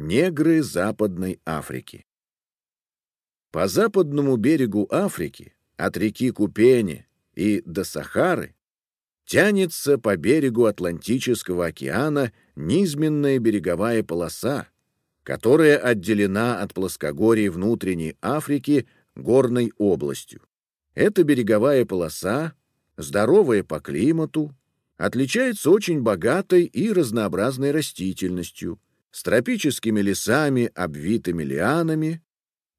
Негры Западной Африки. По западному берегу Африки, от реки Купени и до Сахары, тянется по берегу Атлантического океана низменная береговая полоса, которая отделена от плоскогорий внутренней Африки горной областью. Эта береговая полоса, здоровая по климату, отличается очень богатой и разнообразной растительностью, с тропическими лесами, обвитыми лианами,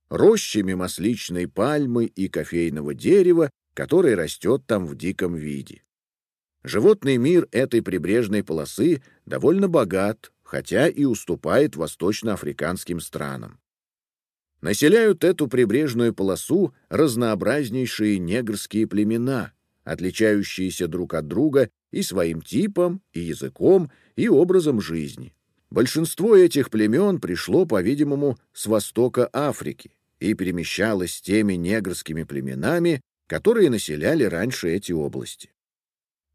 рощами масличной пальмы и кофейного дерева, которое растет там в диком виде. Животный мир этой прибрежной полосы довольно богат, хотя и уступает восточноафриканским странам. Населяют эту прибрежную полосу разнообразнейшие негрские племена, отличающиеся друг от друга и своим типом, и языком, и образом жизни. Большинство этих племен пришло, по-видимому, с востока Африки и перемещалось с теми негрскими племенами, которые населяли раньше эти области.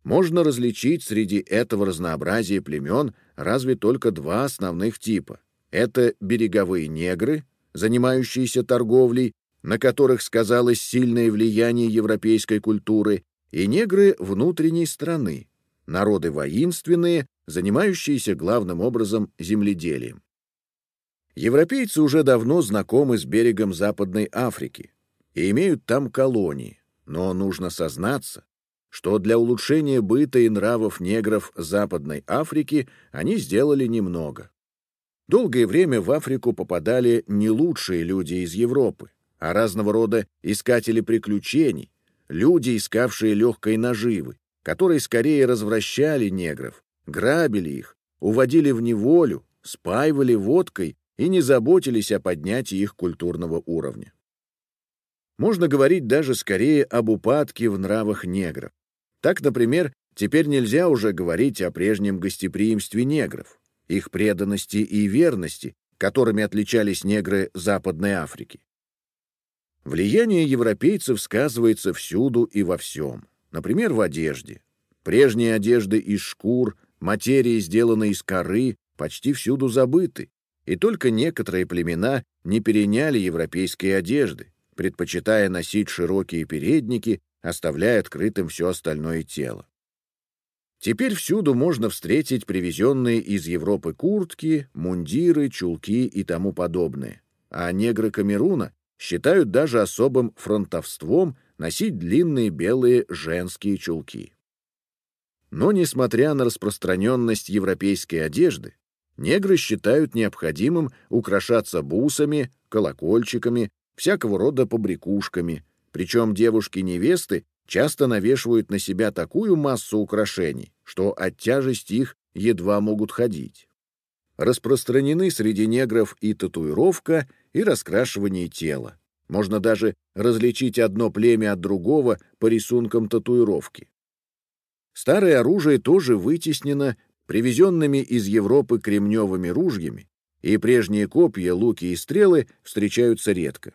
Можно различить среди этого разнообразия племен разве только два основных типа. Это береговые негры, занимающиеся торговлей, на которых сказалось сильное влияние европейской культуры, и негры внутренней страны, народы воинственные, занимающиеся главным образом земледелием. Европейцы уже давно знакомы с берегом Западной Африки и имеют там колонии, но нужно сознаться, что для улучшения быта и нравов негров Западной Африки они сделали немного. Долгое время в Африку попадали не лучшие люди из Европы, а разного рода искатели приключений, люди, искавшие легкой наживы, которые скорее развращали негров, грабили их, уводили в неволю, спаивали водкой и не заботились о поднятии их культурного уровня. Можно говорить даже скорее об упадке в нравах негров. Так, например, теперь нельзя уже говорить о прежнем гостеприимстве негров, их преданности и верности, которыми отличались негры Западной Африки. Влияние европейцев сказывается всюду и во всем. Например, в одежде. Прежние одежды из шкур, материи, сделанные из коры, почти всюду забыты, и только некоторые племена не переняли европейские одежды, предпочитая носить широкие передники, оставляя открытым все остальное тело. Теперь всюду можно встретить привезенные из Европы куртки, мундиры, чулки и тому подобное, а негры Камеруна считают даже особым фронтовством носить длинные белые женские чулки. Но, несмотря на распространенность европейской одежды, негры считают необходимым украшаться бусами, колокольчиками, всякого рода побрякушками, причем девушки-невесты часто навешивают на себя такую массу украшений, что от тяжести их едва могут ходить. Распространены среди негров и татуировка, и раскрашивание тела. Можно даже различить одно племя от другого по рисункам татуировки. Старое оружие тоже вытеснено привезенными из Европы кремневыми ружьями, и прежние копья, луки и стрелы встречаются редко.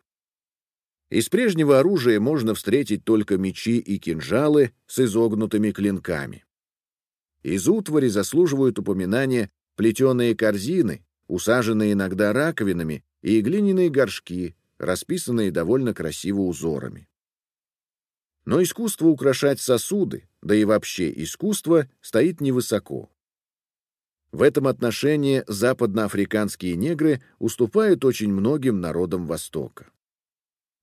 Из прежнего оружия можно встретить только мечи и кинжалы с изогнутыми клинками. Из утвари заслуживают упоминания плетеные корзины, усаженные иногда раковинами, и глиняные горшки, расписанные довольно красиво узорами. Но искусство украшать сосуды, да и вообще искусство, стоит невысоко. В этом отношении западноафриканские негры уступают очень многим народам Востока.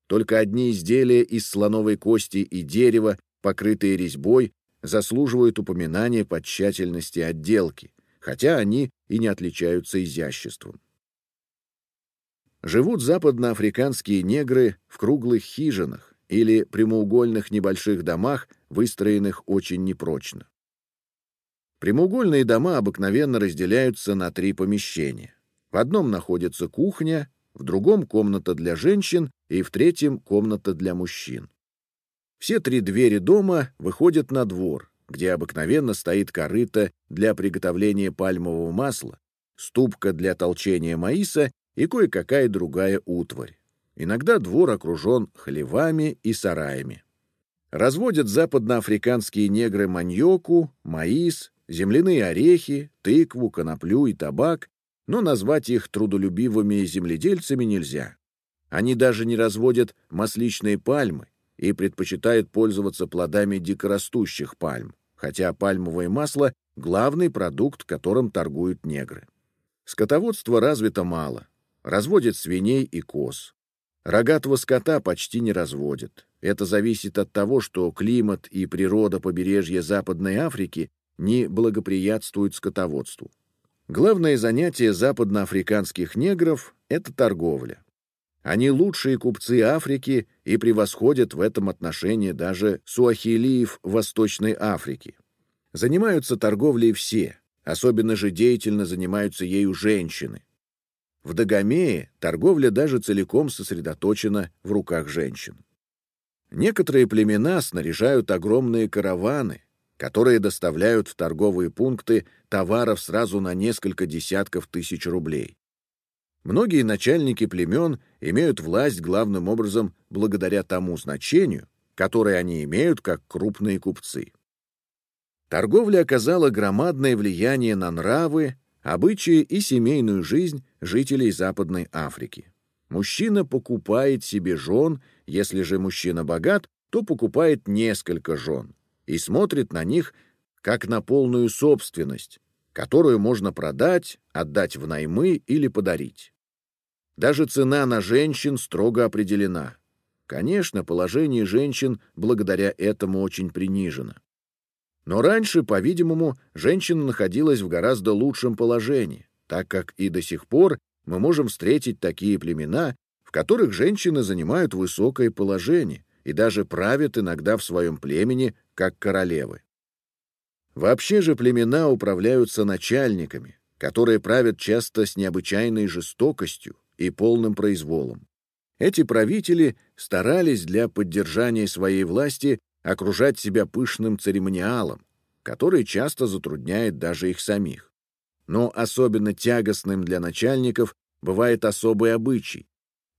Только одни изделия из слоновой кости и дерева, покрытые резьбой, заслуживают упоминания по тщательности отделки, хотя они и не отличаются изяществом. Живут западноафриканские негры в круглых хижинах или прямоугольных небольших домах, выстроенных очень непрочно. Прямоугольные дома обыкновенно разделяются на три помещения. В одном находится кухня, в другом — комната для женщин и в третьем — комната для мужчин. Все три двери дома выходят на двор, где обыкновенно стоит корыто для приготовления пальмового масла, ступка для толчения маиса и кое-какая другая утварь. Иногда двор окружен хлевами и сараями. Разводят западноафриканские негры маньоку, маис, земляные орехи, тыкву, коноплю и табак, но назвать их трудолюбивыми земледельцами нельзя. Они даже не разводят масличные пальмы и предпочитают пользоваться плодами дикорастущих пальм, хотя пальмовое масло — главный продукт, которым торгуют негры. Скотоводство развито мало. Разводят свиней и коз. Рогатого скота почти не разводят. Это зависит от того, что климат и природа побережья Западной Африки не благоприятствуют скотоводству. Главное занятие западноафриканских негров — это торговля. Они лучшие купцы Африки и превосходят в этом отношении даже суахилиев Восточной Африки. Занимаются торговлей все, особенно же деятельно занимаются ею женщины. В Дагомее торговля даже целиком сосредоточена в руках женщин. Некоторые племена снаряжают огромные караваны, которые доставляют в торговые пункты товаров сразу на несколько десятков тысяч рублей. Многие начальники племен имеют власть главным образом благодаря тому значению, которое они имеют как крупные купцы. Торговля оказала громадное влияние на нравы, обычаи и семейную жизнь жителей Западной Африки. Мужчина покупает себе жен, если же мужчина богат, то покупает несколько жен и смотрит на них как на полную собственность, которую можно продать, отдать в наймы или подарить. Даже цена на женщин строго определена. Конечно, положение женщин благодаря этому очень принижено. Но раньше, по-видимому, женщина находилась в гораздо лучшем положении, так как и до сих пор мы можем встретить такие племена, в которых женщины занимают высокое положение и даже правят иногда в своем племени, как королевы. Вообще же племена управляются начальниками, которые правят часто с необычайной жестокостью, и полным произволом. Эти правители старались для поддержания своей власти окружать себя пышным церемониалом, который часто затрудняет даже их самих. Но особенно тягостным для начальников бывает особый обычай,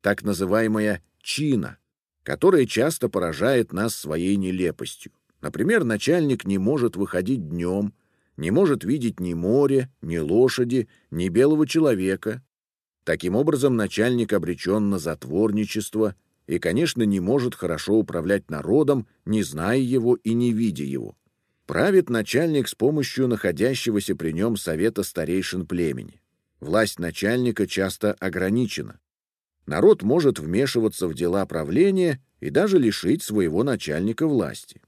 так называемая чина, которая часто поражает нас своей нелепостью. Например, начальник не может выходить днем, не может видеть ни море, ни лошади, ни белого человека, Таким образом, начальник обречен на затворничество и, конечно, не может хорошо управлять народом, не зная его и не видя его. Правит начальник с помощью находящегося при нем совета старейшин племени. Власть начальника часто ограничена. Народ может вмешиваться в дела правления и даже лишить своего начальника власти.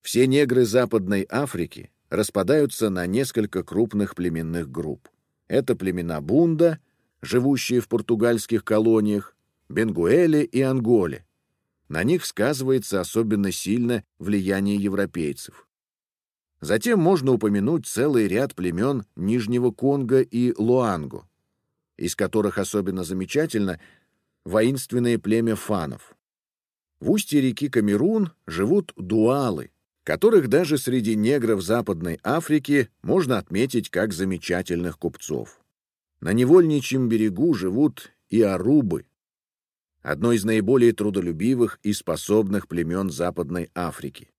Все негры Западной Африки распадаются на несколько крупных племенных групп. Это племена Бунда — живущие в португальских колониях, Бенгуэле и Анголе. На них сказывается особенно сильно влияние европейцев. Затем можно упомянуть целый ряд племен Нижнего Конго и Луанго, из которых особенно замечательно воинственное племя фанов. В устье реки Камерун живут дуалы, которых даже среди негров Западной Африки можно отметить как замечательных купцов. На невольничьем берегу живут и арубы, одно из наиболее трудолюбивых и способных племен Западной Африки.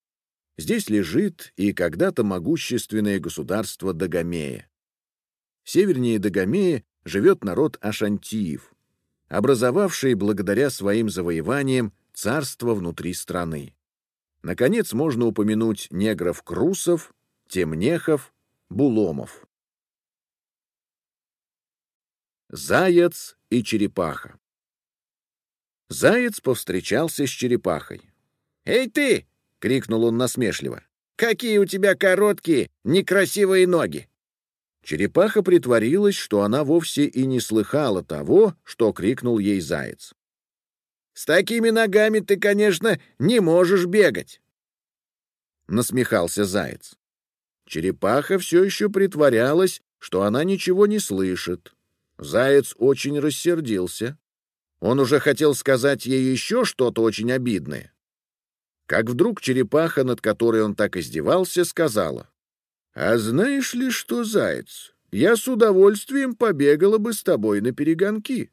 Здесь лежит и когда-то могущественное государство Дагомея. Севернее Дагомея живет народ Ашантиев, образовавший благодаря своим завоеваниям царство внутри страны. Наконец можно упомянуть негров-крусов, темнехов, буломов. Заяц и черепаха. Заяц повстречался с черепахой. «Эй ты!» — крикнул он насмешливо. «Какие у тебя короткие, некрасивые ноги!» Черепаха притворилась, что она вовсе и не слыхала того, что крикнул ей заяц. «С такими ногами ты, конечно, не можешь бегать!» Насмехался заяц. Черепаха все еще притворялась, что она ничего не слышит, Заяц очень рассердился. Он уже хотел сказать ей еще что-то очень обидное. Как вдруг черепаха, над которой он так издевался, сказала, «А знаешь ли что, заяц, я с удовольствием побегала бы с тобой на перегонки».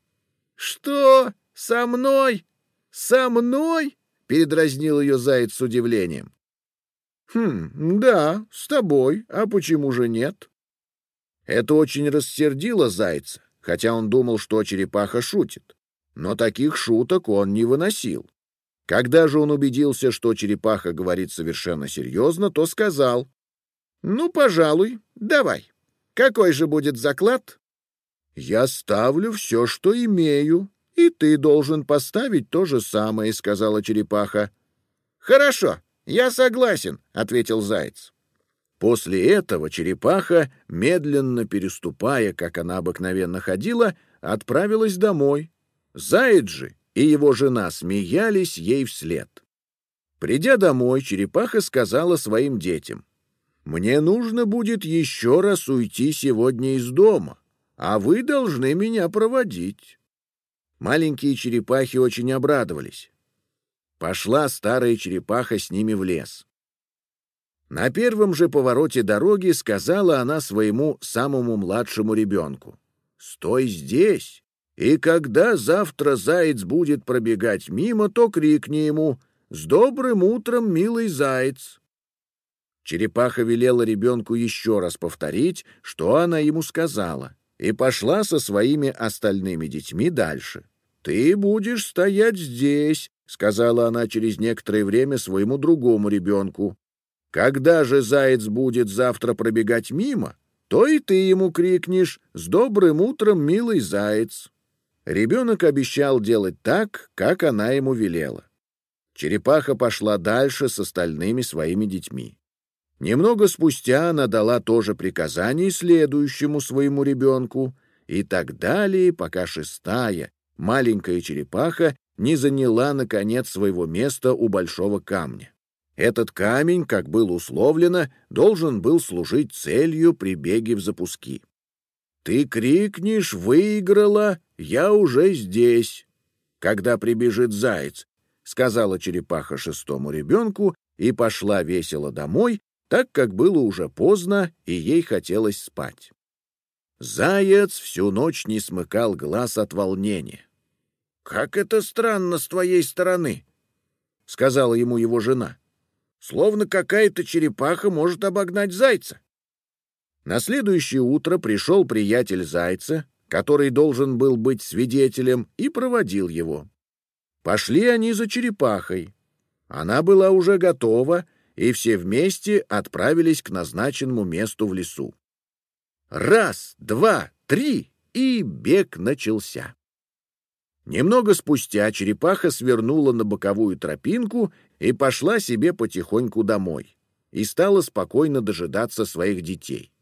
«Что? Со мной? Со мной?» — передразнил ее заяц с удивлением. «Хм, да, с тобой, а почему же нет?» Это очень рассердило зайца, хотя он думал, что черепаха шутит. Но таких шуток он не выносил. Когда же он убедился, что черепаха говорит совершенно серьезно, то сказал, «Ну, пожалуй, давай. Какой же будет заклад?» «Я ставлю все, что имею, и ты должен поставить то же самое», — сказала черепаха. «Хорошо, я согласен», — ответил заяц. После этого черепаха, медленно переступая, как она обыкновенно ходила, отправилась домой. Заяц же и его жена смеялись ей вслед. Придя домой, черепаха сказала своим детям, «Мне нужно будет еще раз уйти сегодня из дома, а вы должны меня проводить». Маленькие черепахи очень обрадовались. Пошла старая черепаха с ними в лес. На первом же повороте дороги сказала она своему самому младшему ребенку, «Стой здесь и когда завтра заяц будет пробегать мимо, то крикни ему «С добрым утром, милый заяц!» Черепаха велела ребенку еще раз повторить, что она ему сказала, и пошла со своими остальными детьми дальше. «Ты будешь стоять здесь», — сказала она через некоторое время своему другому ребенку. «Когда же заяц будет завтра пробегать мимо, то и ты ему крикнешь «С добрым утром, милый заяц!» Ребенок обещал делать так, как она ему велела. Черепаха пошла дальше с остальными своими детьми. Немного спустя она дала тоже приказание следующему своему ребенку, и так далее, пока шестая, маленькая черепаха, не заняла, наконец, своего места у большого камня. Этот камень, как было условлено, должен был служить целью при беге в запуски. «Ты крикнешь, выиграла, я уже здесь, когда прибежит заяц», — сказала черепаха шестому ребенку и пошла весело домой, так как было уже поздно и ей хотелось спать. Заяц всю ночь не смыкал глаз от волнения. «Как это странно с твоей стороны!» — сказала ему его жена. «Словно какая-то черепаха может обогнать зайца». На следующее утро пришел приятель зайца, который должен был быть свидетелем, и проводил его. Пошли они за черепахой. Она была уже готова, и все вместе отправились к назначенному месту в лесу. Раз, два, три, и бег начался. Немного спустя черепаха свернула на боковую тропинку и пошла себе потихоньку домой и стала спокойно дожидаться своих детей.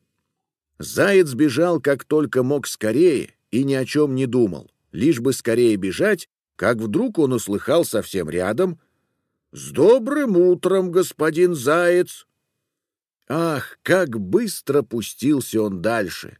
Заяц бежал как только мог скорее и ни о чем не думал, лишь бы скорее бежать, как вдруг он услыхал совсем рядом «С добрым утром, господин Заяц!» Ах, как быстро пустился он дальше!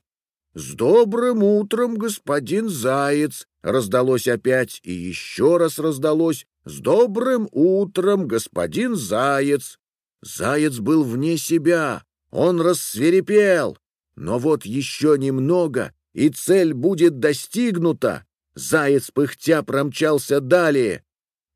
«С добрым утром, господин Заяц!» раздалось опять и еще раз раздалось «С добрым утром, господин Заяц!» Заяц был вне себя, он рассверепел, но вот еще немного, и цель будет достигнута. Заяц пыхтя промчался далее.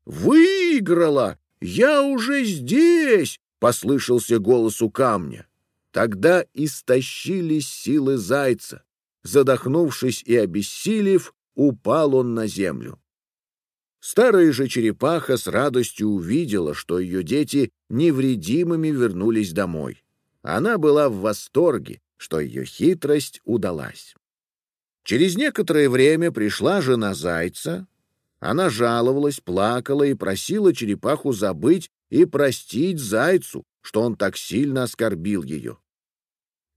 «Выиграла! Я уже здесь!» — послышался голос у камня. Тогда истощились силы зайца. Задохнувшись и обессилев, упал он на землю. Старая же черепаха с радостью увидела, что ее дети невредимыми вернулись домой. Она была в восторге, что ее хитрость удалась. Через некоторое время пришла жена зайца. Она жаловалась, плакала и просила черепаху забыть и простить зайцу, что он так сильно оскорбил ее.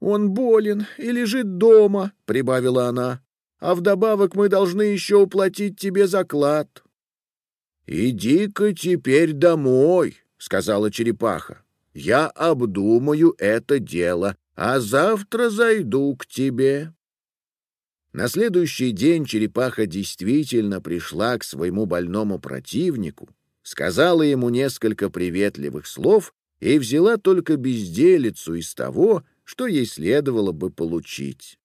«Он болен и лежит дома», — прибавила она, «а вдобавок мы должны еще уплатить тебе заклад». «Иди-ка теперь домой», — сказала черепаха. «Я обдумаю это дело а завтра зайду к тебе». На следующий день черепаха действительно пришла к своему больному противнику, сказала ему несколько приветливых слов и взяла только безделицу из того, что ей следовало бы получить.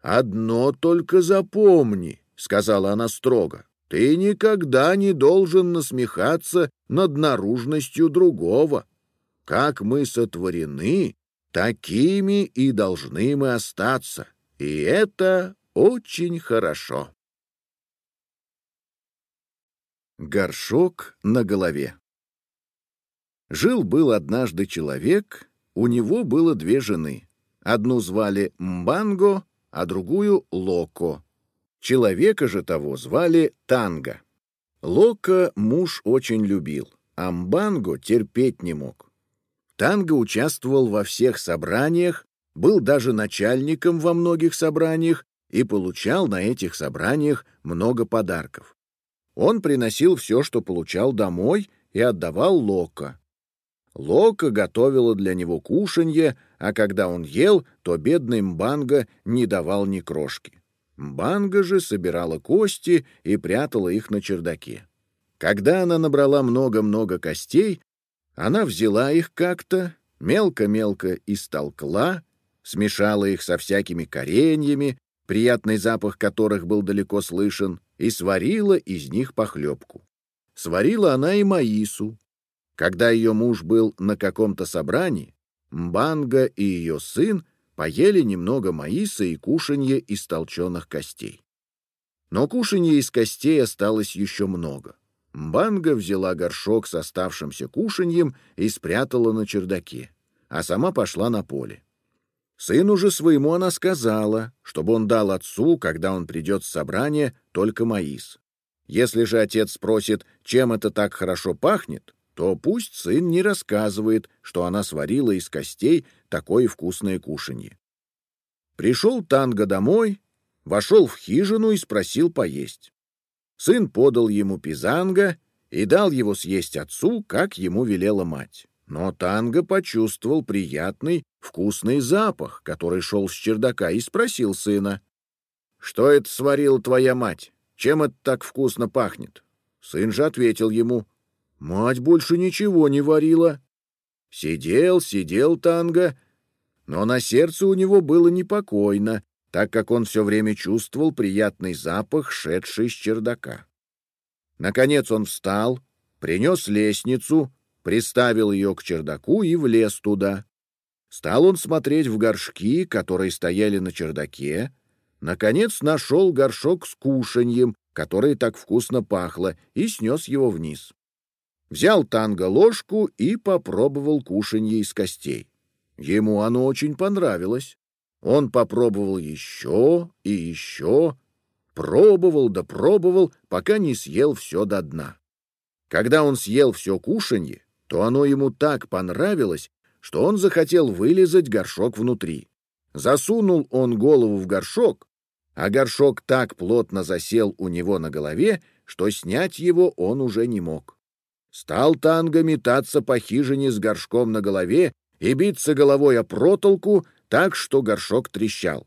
«Одно только запомни», — сказала она строго, — «ты никогда не должен насмехаться над наружностью другого. Как мы сотворены, Такими и должны мы остаться, и это очень хорошо. Горшок на голове Жил-был однажды человек, у него было две жены. Одну звали Мбанго, а другую — Локо. Человека же того звали Танго. Локо муж очень любил, а Мбанго терпеть не мог. Танго участвовал во всех собраниях, был даже начальником во многих собраниях и получал на этих собраниях много подарков. Он приносил все, что получал домой, и отдавал Локо. Лока готовила для него кушанье, а когда он ел, то бедный Мбанга не давал ни крошки. Мбанга же собирала кости и прятала их на чердаке. Когда она набрала много-много костей, она взяла их как-то, мелко-мелко истолкла, смешала их со всякими кореньями, приятный запах которых был далеко слышен, и сварила из них похлебку. Сварила она и маису, когда ее муж был на каком-то собрании, Мбанга и ее сын поели немного маиса и кушанье из толченых костей. Но кушанье из костей осталось еще много. Мбанга взяла горшок с оставшимся кушаньем и спрятала на чердаке, а сама пошла на поле. Сыну же своему она сказала, чтобы он дал отцу, когда он придет с собрания, только маис. Если же отец спросит, чем это так хорошо пахнет, то пусть сын не рассказывает, что она сварила из костей такое вкусное кушанье. Пришел Танго домой, вошел в хижину и спросил поесть. Сын подал ему пизанга и дал его съесть отцу, как ему велела мать. Но Танго почувствовал приятный, вкусный запах, который шел с чердака, и спросил сына, «Что это сварила твоя мать? Чем это так вкусно пахнет?» Сын же ответил ему, Мать больше ничего не варила. Сидел, сидел танго, но на сердце у него было непокойно, так как он все время чувствовал приятный запах, шедший с чердака. Наконец он встал, принес лестницу, приставил ее к чердаку и влез туда. Стал он смотреть в горшки, которые стояли на чердаке. Наконец нашел горшок с кушаньем, который так вкусно пахло, и снес его вниз. Взял танго ложку и попробовал кушанье из костей. Ему оно очень понравилось. Он попробовал еще и еще, пробовал да пробовал, пока не съел все до дна. Когда он съел все кушанье, то оно ему так понравилось, что он захотел вылезать горшок внутри. Засунул он голову в горшок, а горшок так плотно засел у него на голове, что снять его он уже не мог. Стал танго метаться по хижине с горшком на голове и биться головой о протолку так, что горшок трещал.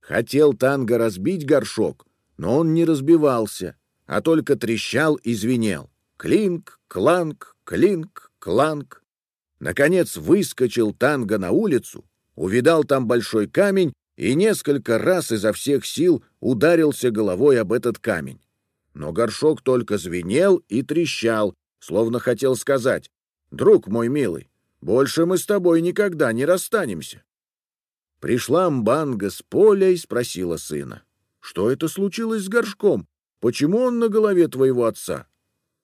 Хотел танго разбить горшок, но он не разбивался, а только трещал и звенел. Клинк, кланк, клинк, кланк. Наконец выскочил танго на улицу, увидал там большой камень и несколько раз изо всех сил ударился головой об этот камень. Но горшок только звенел и трещал, словно хотел сказать, «Друг мой милый, больше мы с тобой никогда не расстанемся». Пришла Мбанга с поля и спросила сына, «Что это случилось с горшком? Почему он на голове твоего отца?»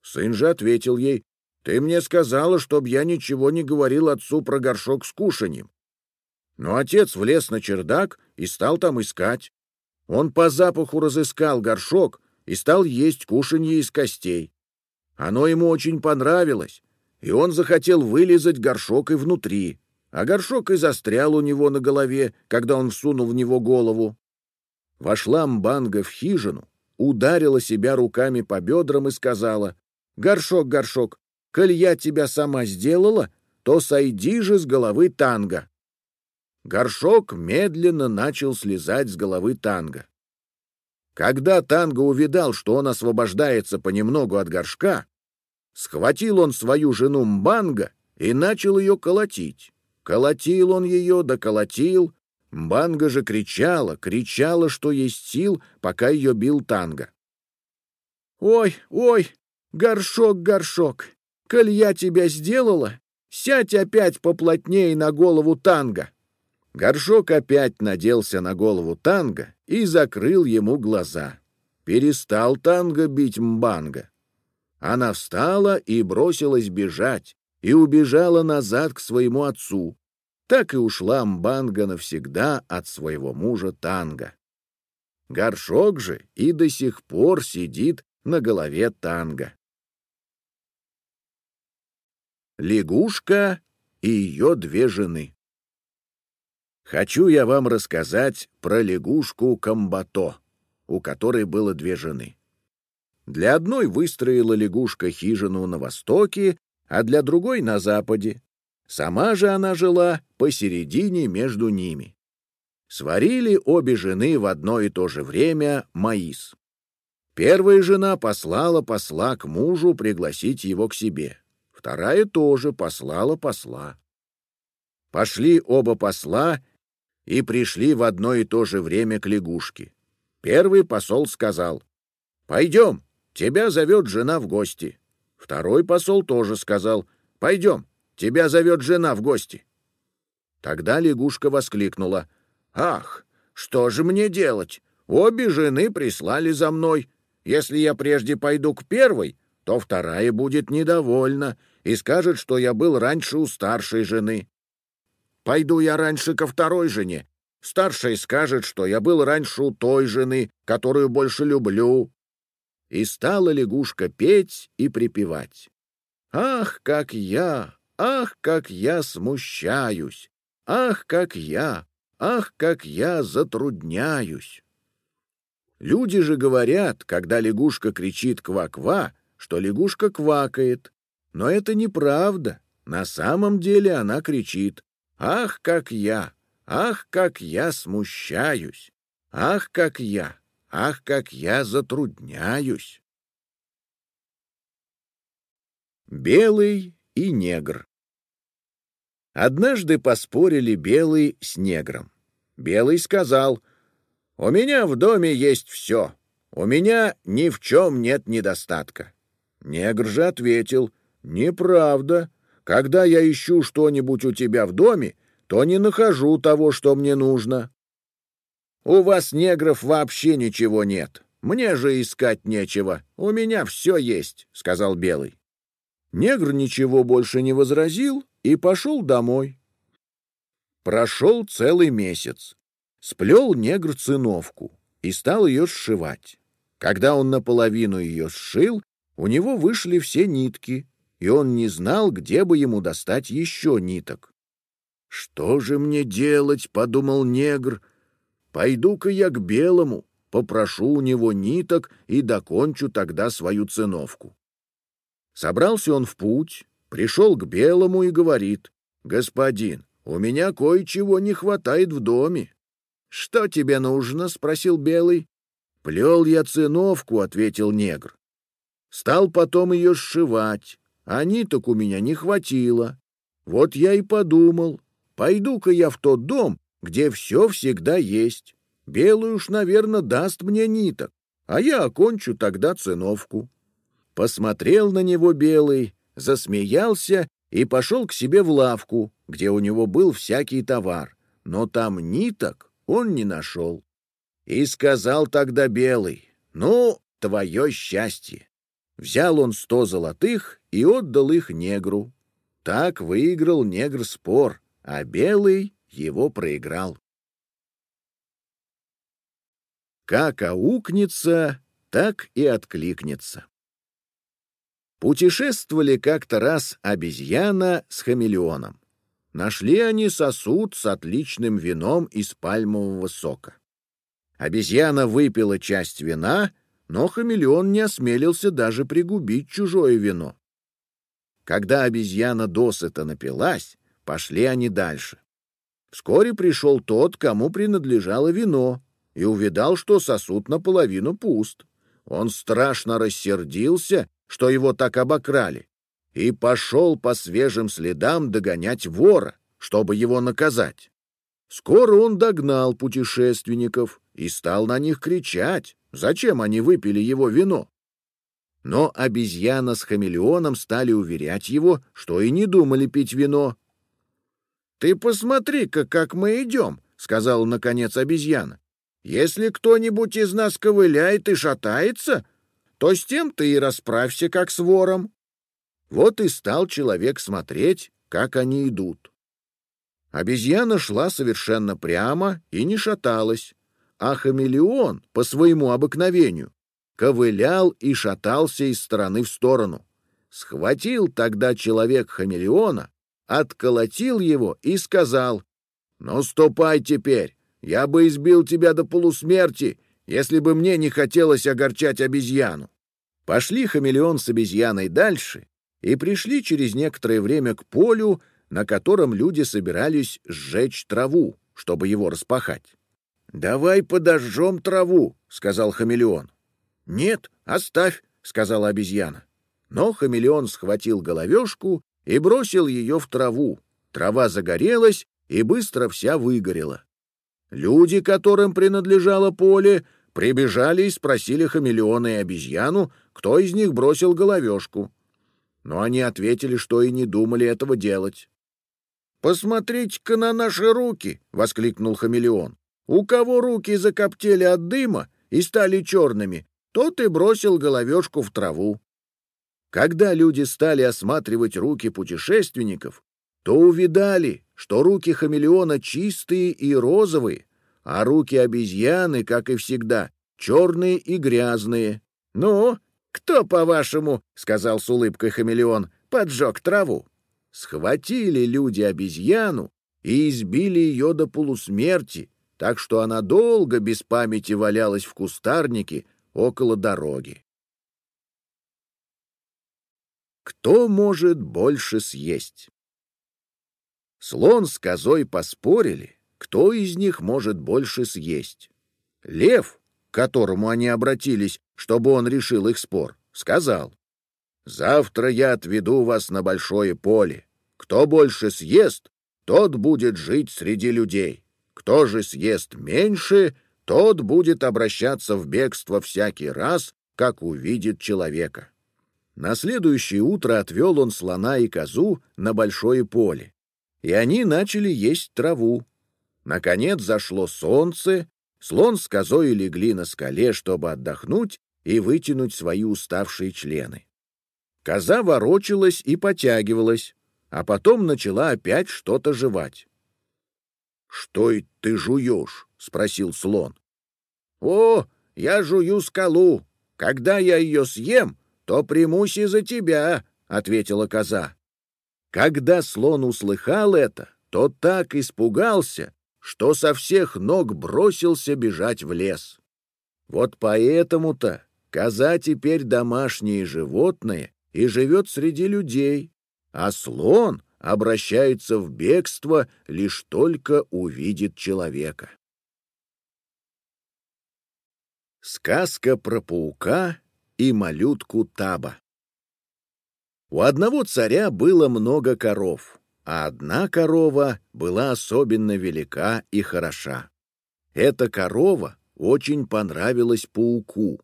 Сын же ответил ей, «Ты мне сказала, чтоб я ничего не говорил отцу про горшок с кушаньем». Но отец влез на чердак и стал там искать. Он по запаху разыскал горшок и стал есть кушанье из костей. Оно ему очень понравилось, и он захотел вылезать горшок и внутри, а горшок и застрял у него на голове, когда он всунул в него голову. Вошла Мбанга в хижину, ударила себя руками по бедрам и сказала, «Горшок, горшок, коль я тебя сама сделала, то сойди же с головы танго». Горшок медленно начал слезать с головы танго. Когда Танго увидал, что он освобождается понемногу от горшка, схватил он свою жену Мбанга и начал ее колотить. Колотил он ее, да. Мбанга же кричала, кричала, что есть сил, пока ее бил Танго. «Ой, ой, горшок, горшок, коль я тебя сделала, Сядь опять поплотнее на голову танго. Горшок опять наделся на голову танго и закрыл ему глаза. Перестал танго бить мбанга. Она встала и бросилась бежать, и убежала назад к своему отцу. Так и ушла Мбанга навсегда от своего мужа Танга. Горшок же и до сих пор сидит на голове Танга. Лягушка и ее две жены. Хочу я вам рассказать про лягушку Камбато, у которой было две жены. Для одной выстроила лягушка хижину на востоке, а для другой — на западе. Сама же она жила посередине между ними. Сварили обе жены в одно и то же время маис. Первая жена послала посла к мужу пригласить его к себе. Вторая тоже послала посла. Пошли оба посла и пришли в одно и то же время к лягушке. Первый посол сказал, «Пойдем, тебя зовет жена в гости». Второй посол тоже сказал, «Пойдем, тебя зовет жена в гости». Тогда лягушка воскликнула, «Ах, что же мне делать? Обе жены прислали за мной. Если я прежде пойду к первой, то вторая будет недовольна и скажет, что я был раньше у старшей жены. Пойду я раньше ко второй жене. Старшая скажет, что я был раньше у той жены, которую больше люблю. И стала лягушка петь и припевать. Ах, как я, ах, как я смущаюсь! Ах, как я, ах, как я затрудняюсь! Люди же говорят, когда лягушка кричит «ква-ква», что лягушка квакает. Но это неправда. На самом деле она кричит «Ах, как я! Ах, как я смущаюсь! Ах, как я! Ах, как я затрудняюсь!» Белый и негр Однажды поспорили Белый с негром. Белый сказал, «У меня в доме есть все. У меня ни в чем нет недостатка». Негр же ответил, «Неправда. Когда я ищу что-нибудь у тебя в доме, то не нахожу того, что мне нужно». «У вас, негров, вообще ничего нет. Мне же искать нечего. У меня все есть», — сказал Белый. Негр ничего больше не возразил и пошел домой. Прошел целый месяц. Сплел негр циновку и стал ее сшивать. Когда он наполовину ее сшил, у него вышли все нитки, и он не знал, где бы ему достать еще ниток. «Что же мне делать?» — подумал негр. «Пойду-ка я к белому, попрошу у него ниток и докончу тогда свою циновку». Собрался он в путь, пришел к белому и говорит, «Господин, у меня кое-чего не хватает в доме». «Что тебе нужно?» — спросил белый. «Плел я циновку», — ответил негр. Стал потом ее сшивать, а ниток у меня не хватило. Вот я и подумал, пойду-ка я в тот дом, где все всегда есть. Белый уж, наверное, даст мне ниток, а я окончу тогда циновку. Посмотрел на него белый, засмеялся и пошел к себе в лавку, где у него был всякий товар, но там ниток он не нашел. И сказал тогда белый, «Ну, твое счастье!» Взял он сто золотых и отдал их негру. Так выиграл негр спор, а белый его проиграл. Как аукнется, так и откликнется. Путешествовали как-то раз обезьяна с хамелеоном. Нашли они сосуд с отличным вином из пальмового сока. Обезьяна выпила часть вина, но хамелеон не осмелился даже пригубить чужое вино. Когда обезьяна досыта напилась, пошли они дальше. Вскоре пришел тот, кому принадлежало вино, и увидал, что сосуд наполовину пуст. Он страшно рассердился что его так обокрали, и пошел по свежим следам догонять вора, чтобы его наказать. Скоро он догнал путешественников и стал на них кричать, зачем они выпили его вино. Но обезьяна с хамелеоном стали уверять его, что и не думали пить вино. «Ты посмотри-ка, как мы идем», — сказала, наконец, обезьяна. «Если кто-нибудь из нас ковыляет и шатается, то с тем ты и расправься, как с вором». Вот и стал человек смотреть, как они идут. Обезьяна шла совершенно прямо и не шаталась, а хамелеон, по своему обыкновению, ковылял и шатался из стороны в сторону. Схватил тогда человек хамелеона, отколотил его и сказал, «Ну, ступай теперь, я бы избил тебя до полусмерти, если бы мне не хотелось огорчать обезьяну». Пошли хамелеон с обезьяной дальше и пришли через некоторое время к полю, на котором люди собирались сжечь траву, чтобы его распахать. «Давай подожжем траву», — сказал хамелеон. «Нет, оставь», — сказала обезьяна. Но хамелеон схватил головешку и бросил ее в траву. Трава загорелась и быстро вся выгорела. Люди, которым принадлежало поле, прибежали и спросили хамелеона и обезьяну, кто из них бросил головешку. Но они ответили, что и не думали этого делать. «Посмотрите-ка на наши руки!» — воскликнул хамелеон. «У кого руки закоптели от дыма и стали черными, тот и бросил головешку в траву. Когда люди стали осматривать руки путешественников, то увидали, что руки хамелеона чистые и розовые, а руки обезьяны, как и всегда, черные и грязные. «Ну, кто, по-вашему, — сказал с улыбкой хамелеон, — поджег траву?» Схватили люди обезьяну и избили ее до полусмерти, так что она долго без памяти валялась в кустарнике около дороги. Кто может больше съесть? Слон с козой поспорили, кто из них может больше съесть. Лев, к которому они обратились, чтобы он решил их спор, сказал, «Завтра я отведу вас на большое поле. Кто больше съест, тот будет жить среди людей. Кто же съест меньше, тот будет обращаться в бегство всякий раз, как увидит человека. На следующее утро отвел он слона и козу на большое поле, и они начали есть траву. Наконец зашло солнце, слон с козой легли на скале, чтобы отдохнуть и вытянуть свои уставшие члены. Коза ворочалась и потягивалась, а потом начала опять что-то жевать. — Что это ты жуешь? — спросил слон. — О, я жую скалу. Когда я ее съем, то примусь и за тебя, — ответила коза. Когда слон услыхал это, то так испугался, что со всех ног бросился бежать в лес. Вот поэтому-то коза теперь домашнее животное и живет среди людей, а слон обращается в бегство, лишь только увидит человека. Сказка про паука и малютку Таба. У одного царя было много коров, а одна корова была особенно велика и хороша. Эта корова очень понравилась пауку.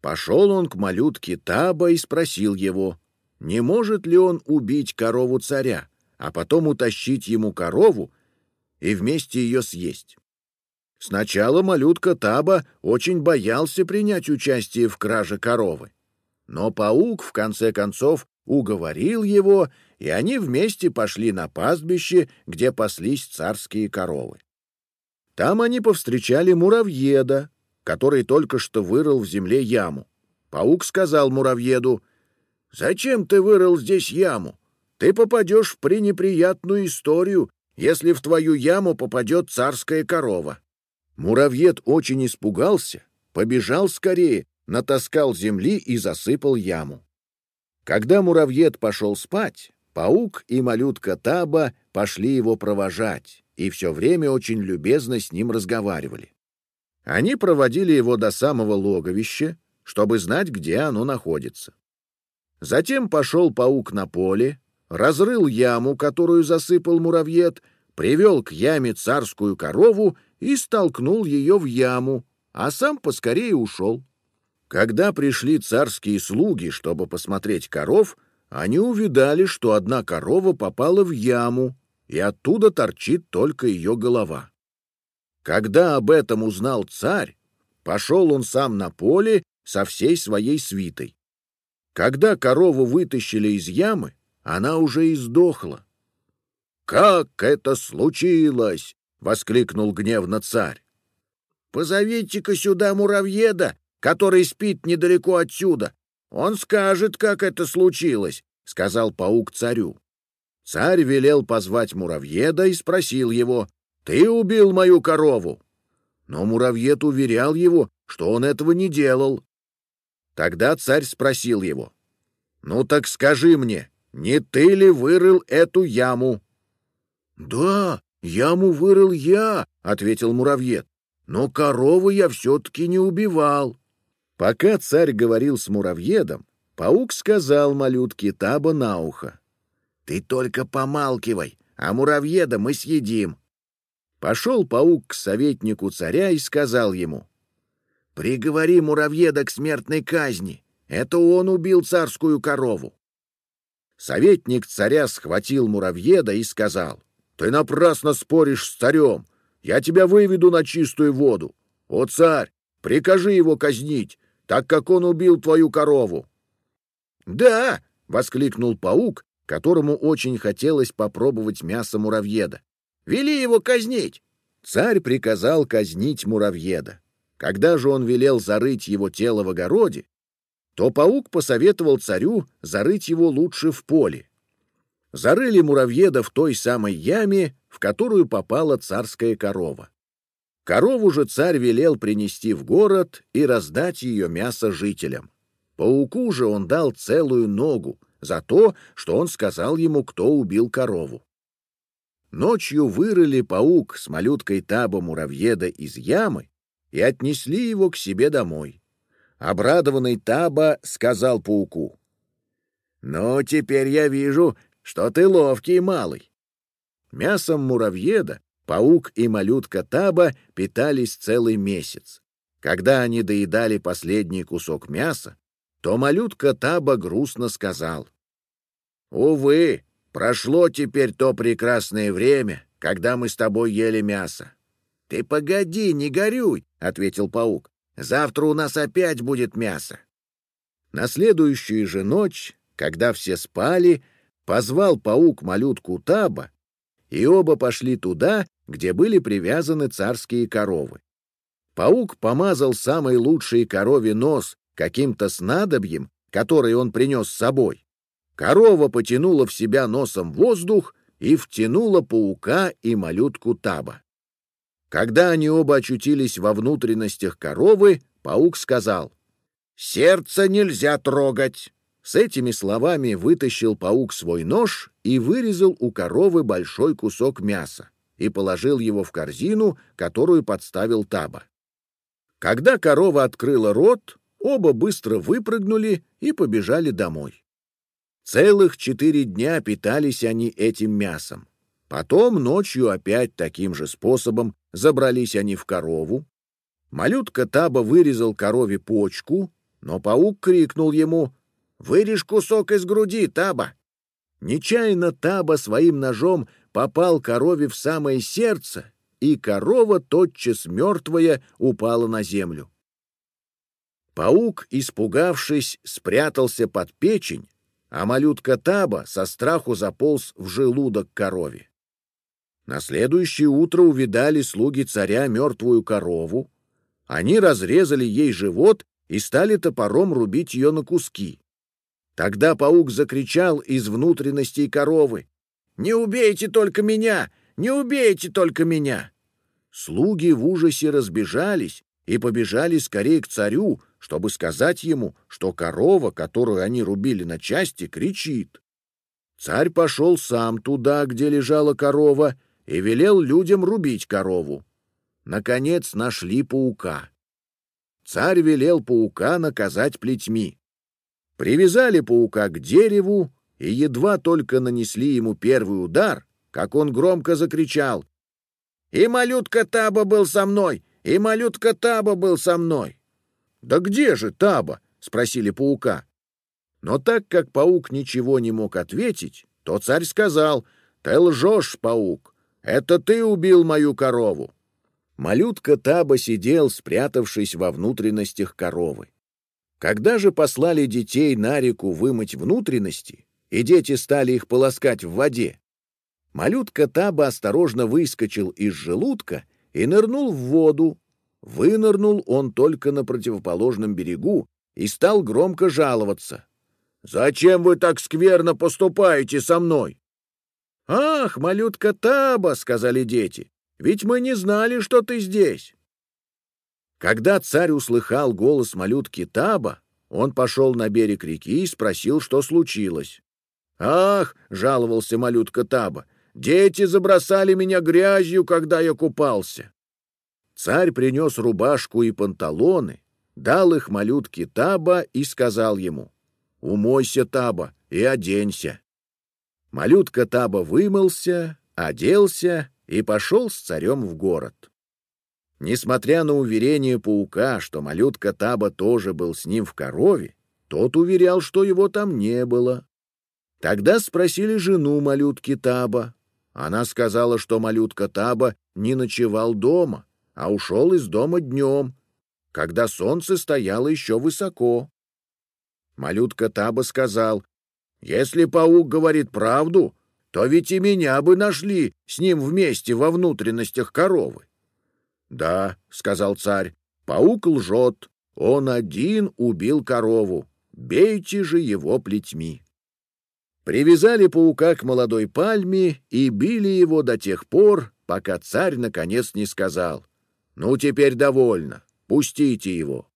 Пошел он к малютке Таба и спросил его, не может ли он убить корову царя, а потом утащить ему корову и вместе ее съесть. Сначала малютка Таба очень боялся принять участие в краже коровы. Но паук, в конце концов, уговорил его, и они вместе пошли на пастбище, где паслись царские коровы. Там они повстречали муравьеда, который только что вырыл в земле яму. Паук сказал муравьеду, «Зачем ты вырыл здесь яму? Ты попадешь в пренеприятную историю, если в твою яму попадет царская корова». Муравьед очень испугался, побежал скорее, натаскал земли и засыпал яму. Когда муравьед пошел спать, паук и малютка Таба пошли его провожать и все время очень любезно с ним разговаривали. Они проводили его до самого логовища, чтобы знать, где оно находится. Затем пошел паук на поле, разрыл яму, которую засыпал муравьед, привел к яме царскую корову и столкнул ее в яму, а сам поскорее ушел. Когда пришли царские слуги, чтобы посмотреть коров, они увидали, что одна корова попала в яму, и оттуда торчит только ее голова. Когда об этом узнал царь, пошел он сам на поле со всей своей свитой. Когда корову вытащили из ямы, она уже издохла. «Как это случилось?» — воскликнул гневно царь. «Позовите-ка сюда муравьеда, который спит недалеко отсюда. Он скажет, как это случилось», — сказал паук царю. Царь велел позвать муравьеда и спросил его, «Ты убил мою корову?» Но муравьед уверял его, что он этого не делал. Тогда царь спросил его, «Ну так скажи мне, не ты ли вырыл эту яму?» «Да, яму вырыл я», — ответил муравьед, «но корову я все-таки не убивал». Пока царь говорил с муравьедом, паук сказал малютке Таба на ухо, «Ты только помалкивай, а муравьеда мы съедим». Пошел паук к советнику царя и сказал ему, «Приговори муравьеда к смертной казни, это он убил царскую корову». Советник царя схватил муравьеда и сказал, «Ты напрасно споришь с царем, я тебя выведу на чистую воду. О, царь, прикажи его казнить, так как он убил твою корову». «Да!» — воскликнул паук, которому очень хотелось попробовать мясо муравьеда. «Вели его казнить!» Царь приказал казнить муравьеда. Когда же он велел зарыть его тело в огороде, то паук посоветовал царю зарыть его лучше в поле. Зарыли муравьеда в той самой яме, в которую попала царская корова. Корову же царь велел принести в город и раздать ее мясо жителям. Пауку же он дал целую ногу, за то, что он сказал ему, кто убил корову. Ночью вырыли паук с малюткой Таба муравьеда из ямы и отнесли его к себе домой. Обрадованный Таба сказал пауку, «Ну, теперь я вижу, что ты ловкий малый». Мясом муравьеда паук и малютка Таба питались целый месяц. Когда они доедали последний кусок мяса, то малютка Таба грустно сказал. «Увы, прошло теперь то прекрасное время, когда мы с тобой ели мясо». «Ты погоди, не горюй», — ответил паук. «Завтра у нас опять будет мясо». На следующую же ночь, когда все спали, позвал паук малютку Таба, и оба пошли туда, где были привязаны царские коровы. Паук помазал самый лучший корове нос каким-то снадобьем, который он принес с собой. Корова потянула в себя носом воздух и втянула паука и малютку Таба. Когда они оба очутились во внутренностях коровы, паук сказал, «Сердце нельзя трогать!» С этими словами вытащил паук свой нож и вырезал у коровы большой кусок мяса и положил его в корзину, которую подставил Таба. Когда корова открыла рот, Оба быстро выпрыгнули и побежали домой. Целых четыре дня питались они этим мясом. Потом ночью опять таким же способом забрались они в корову. Малютка Таба вырезал корове почку, но паук крикнул ему «Вырежь кусок из груди, Таба!» Нечаянно Таба своим ножом попал корове в самое сердце, и корова, тотчас мертвая, упала на землю. Паук, испугавшись, спрятался под печень, а малютка Таба со страху заполз в желудок корове. На следующее утро увидали слуги царя мертвую корову. Они разрезали ей живот и стали топором рубить ее на куски. Тогда паук закричал из внутренностей коровы. «Не убейте только меня! Не убейте только меня!» Слуги в ужасе разбежались и побежали скорее к царю, чтобы сказать ему, что корова, которую они рубили на части, кричит. Царь пошел сам туда, где лежала корова, и велел людям рубить корову. Наконец нашли паука. Царь велел паука наказать плетьми. Привязали паука к дереву, и едва только нанесли ему первый удар, как он громко закричал. «И малютка Таба был со мной! И малютка Таба был со мной!» «Да где же Таба?» — спросили паука. Но так как паук ничего не мог ответить, то царь сказал, «Ты лжешь, паук, это ты убил мою корову». Малютка Таба сидел, спрятавшись во внутренностях коровы. Когда же послали детей на реку вымыть внутренности, и дети стали их полоскать в воде, малютка Таба осторожно выскочил из желудка и нырнул в воду. Вынырнул он только на противоположном берегу и стал громко жаловаться. «Зачем вы так скверно поступаете со мной?» «Ах, малютка Таба!» — сказали дети. «Ведь мы не знали, что ты здесь!» Когда царь услыхал голос малютки Таба, он пошел на берег реки и спросил, что случилось. «Ах!» — жаловался малютка Таба. «Дети забросали меня грязью, когда я купался!» Царь принес рубашку и панталоны, дал их малютке Таба и сказал ему, «Умойся, Таба, и оденься». Малютка Таба вымылся, оделся и пошел с царем в город. Несмотря на уверение паука, что малютка Таба тоже был с ним в корове, тот уверял, что его там не было. Тогда спросили жену малютки Таба. Она сказала, что малютка Таба не ночевал дома, а ушел из дома днем, когда солнце стояло еще высоко. Малютка Таба сказал, «Если паук говорит правду, то ведь и меня бы нашли с ним вместе во внутренностях коровы». «Да», — сказал царь, — «паук лжет, он один убил корову, бейте же его плетьми». Привязали паука к молодой пальме и били его до тех пор, пока царь наконец не сказал, «Ну, теперь довольно, пустите его».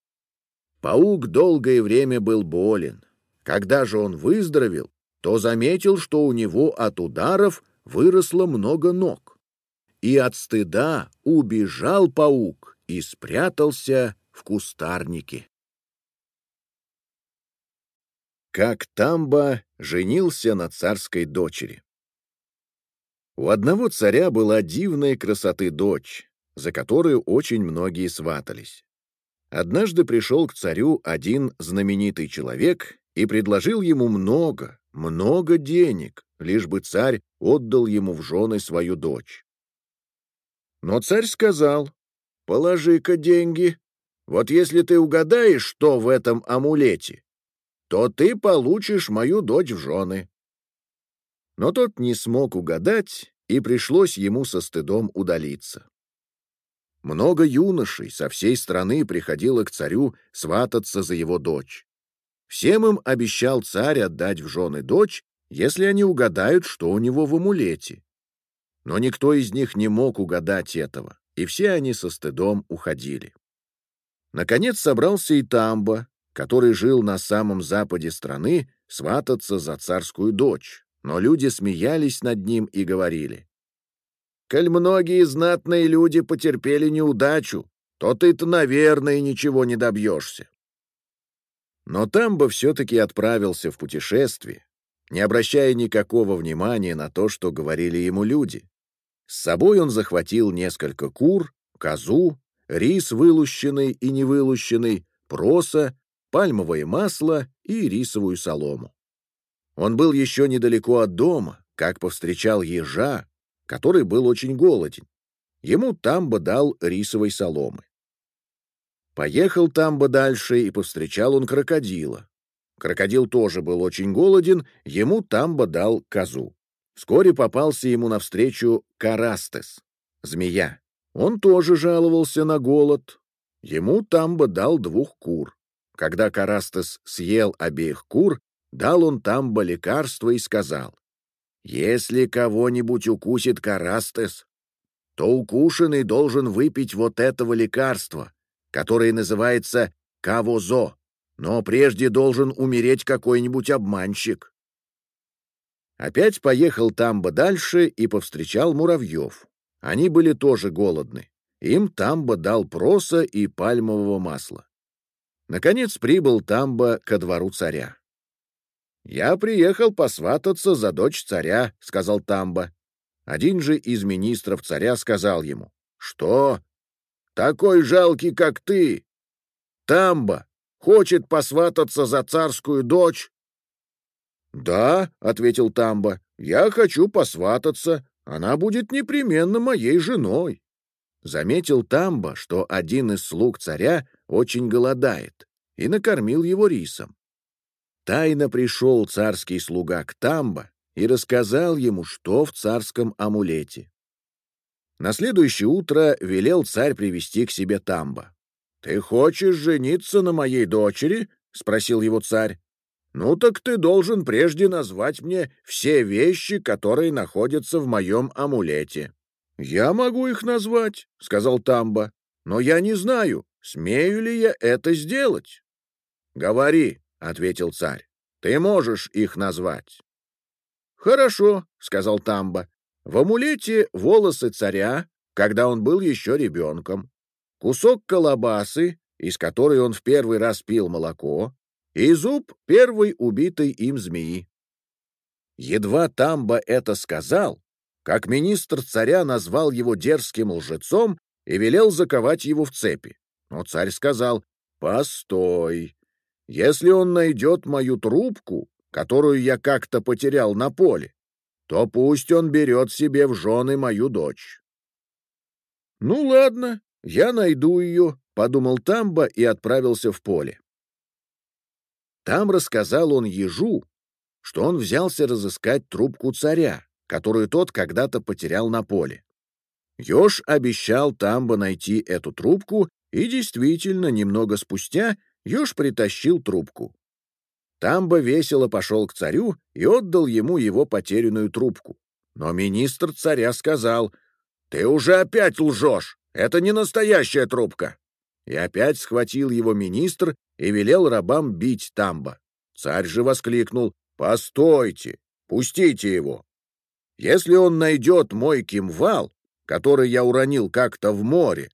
Паук долгое время был болен. Когда же он выздоровел, то заметил, что у него от ударов выросло много ног. И от стыда убежал паук и спрятался в кустарнике. Как Тамба женился на царской дочери. У одного царя была дивная красоты дочь, за которую очень многие сватались. Однажды пришел к царю один знаменитый человек и предложил ему много, много денег, лишь бы царь отдал ему в жены свою дочь. Но царь сказал, «Положи-ка деньги. Вот если ты угадаешь, что в этом амулете, то ты получишь мою дочь в жены». Но тот не смог угадать, и пришлось ему со стыдом удалиться. Много юношей со всей страны приходило к царю свататься за его дочь. Всем им обещал царь отдать в жены дочь, если они угадают, что у него в амулете. Но никто из них не мог угадать этого, и все они со стыдом уходили. Наконец собрался и Тамба, который жил на самом западе страны, свататься за царскую дочь, но люди смеялись над ним и говорили, Коль многие знатные люди потерпели неудачу, то ты-то, наверное, ничего не добьешься. Но Тамбо все-таки отправился в путешествие, не обращая никакого внимания на то, что говорили ему люди. С собой он захватил несколько кур, козу, рис вылущенный и невылущенный, проса, пальмовое масло и рисовую солому. Он был еще недалеко от дома, как повстречал ежа, который был очень голоден. Ему Тамба дал рисовой соломы. Поехал Тамба дальше, и повстречал он крокодила. Крокодил тоже был очень голоден, ему Тамба дал козу. Вскоре попался ему навстречу Карастес, змея. Он тоже жаловался на голод. Ему Тамба дал двух кур. Когда Карастес съел обеих кур, дал он Тамба лекарство и сказал, если кого-нибудь укусит карастес, то укушенный должен выпить вот этого лекарства, которое называется кавозо, но прежде должен умереть какой-нибудь обманщик. Опять поехал Тамба дальше и повстречал муравьев. Они были тоже голодны. Им Тамба дал проса и пальмового масла. Наконец прибыл Тамба ко двору царя. «Я приехал посвататься за дочь царя», — сказал Тамба. Один же из министров царя сказал ему, «Что? Такой жалкий, как ты? Тамба хочет посвататься за царскую дочь?» «Да», — ответил Тамба, — «я хочу посвататься. Она будет непременно моей женой». Заметил Тамба, что один из слуг царя очень голодает, и накормил его рисом. Тайно пришел царский слуга к Тамба и рассказал ему, что в царском амулете. На следующее утро велел царь привести к себе Тамба. «Ты хочешь жениться на моей дочери?» — спросил его царь. «Ну так ты должен прежде назвать мне все вещи, которые находятся в моем амулете». «Я могу их назвать», — сказал Тамба, — «но я не знаю, смею ли я это сделать». «Говори», — ответил царь, — «ты можешь их назвать». «Хорошо», — сказал Тамба, — «в амулете волосы царя, когда он был еще ребенком, кусок колобасы, из которой он в первый раз пил молоко, и зуб первой убитой им змеи». Едва Тамба это сказал, как министр царя назвал его дерзким лжецом и велел заковать его в цепи. Но царь сказал, «Постой, если он найдет мою трубку, которую я как-то потерял на поле, то пусть он берет себе в жены мою дочь». «Ну ладно, я найду ее», — подумал Тамба и отправился в поле. Там рассказал он ежу, что он взялся разыскать трубку царя, которую тот когда-то потерял на поле. Ёж обещал Тамбо найти эту трубку, и действительно, немного спустя Ёж притащил трубку. Тамбо весело пошел к царю и отдал ему его потерянную трубку. Но министр царя сказал, «Ты уже опять лжешь! Это не настоящая трубка!» И опять схватил его министр и велел рабам бить Тамбо. Царь же воскликнул, «Постойте! Пустите его! Если он найдет мой кимвал, который я уронил как-то в море,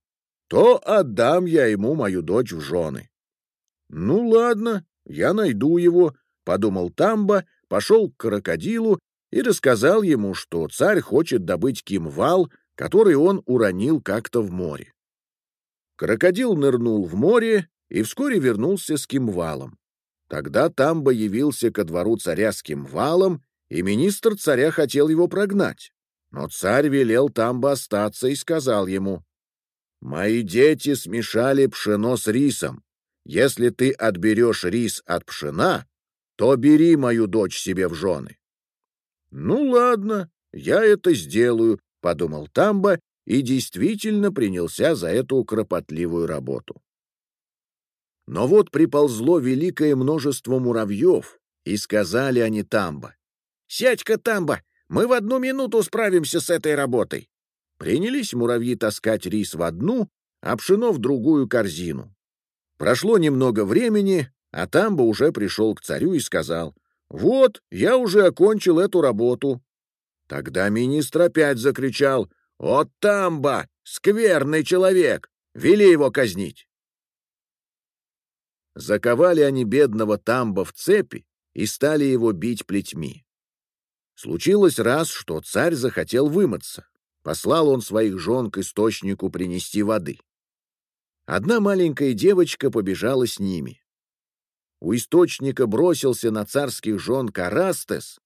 то отдам я ему мою дочь в жены. Ну ладно, я найду его, подумал Тамба, пошел к крокодилу и рассказал ему, что царь хочет добыть кимвал, который он уронил как-то в море. Крокодил нырнул в море и вскоре вернулся с кимвалом. Тогда Тамба явился ко двору царя с кимвалом и министр царя хотел его прогнать. Но царь велел Тамбо остаться и сказал ему, «Мои дети смешали пшено с рисом. Если ты отберешь рис от пшена, то бери мою дочь себе в жены». «Ну ладно, я это сделаю», — подумал Тамбо и действительно принялся за эту кропотливую работу. Но вот приползло великое множество муравьев, и сказали они Тамбо, «Сядь-ка, Тамба, мы в одну минуту справимся с этой работой». Принялись муравьи таскать рис в одну, а пшено в другую корзину. Прошло немного времени, а Тамба уже пришел к царю и сказал, «Вот, я уже окончил эту работу». Тогда министр опять закричал, «О, Тамба, скверный человек! Вели его казнить!» Заковали они бедного Тамба в цепи и стали его бить плетьми. Случилось раз, что царь захотел вымыться. Послал он своих жен к источнику принести воды. Одна маленькая девочка побежала с ними. У источника бросился на царских жен Карастес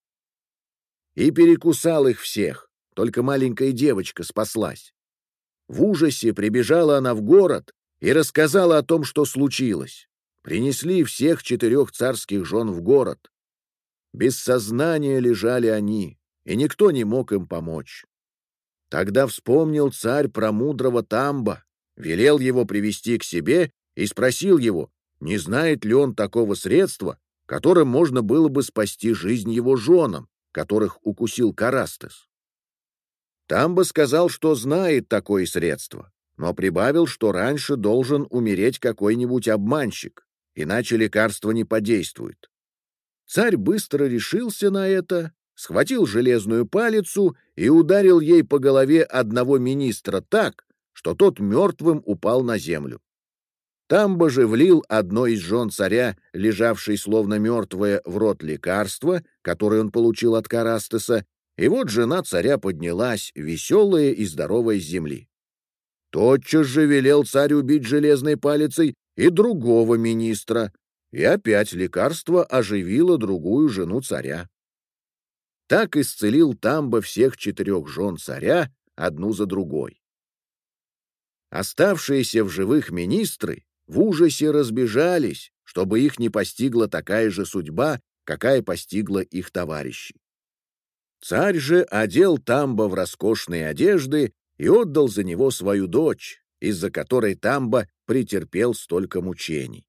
и перекусал их всех, только маленькая девочка спаслась. В ужасе прибежала она в город и рассказала о том, что случилось. Принесли всех четырех царских жен в город. Без сознания лежали они, и никто не мог им помочь. Тогда вспомнил царь про мудрого Тамба, велел его привести к себе и спросил его, не знает ли он такого средства, которым можно было бы спасти жизнь его женам, которых укусил Карастес. Тамба сказал, что знает такое средство, но прибавил, что раньше должен умереть какой-нибудь обманщик, иначе лекарство не подействует. Царь быстро решился на это, схватил железную палицу и ударил ей по голове одного министра так, что тот мертвым упал на землю. Тамба же влил одной из жен царя, лежавшей словно мертвая, в рот лекарства, которое он получил от Карастеса, и вот жена царя поднялась, веселая и здоровая с земли. Тотчас же велел царь убить железной палицей и другого министра, и опять лекарство оживило другую жену царя. Так исцелил Тамба всех четырех жен царя одну за другой. Оставшиеся в живых министры в ужасе разбежались, чтобы их не постигла такая же судьба, какая постигла их товарищей. Царь же одел Тамба в роскошные одежды и отдал за него свою дочь, из-за которой Тамба претерпел столько мучений.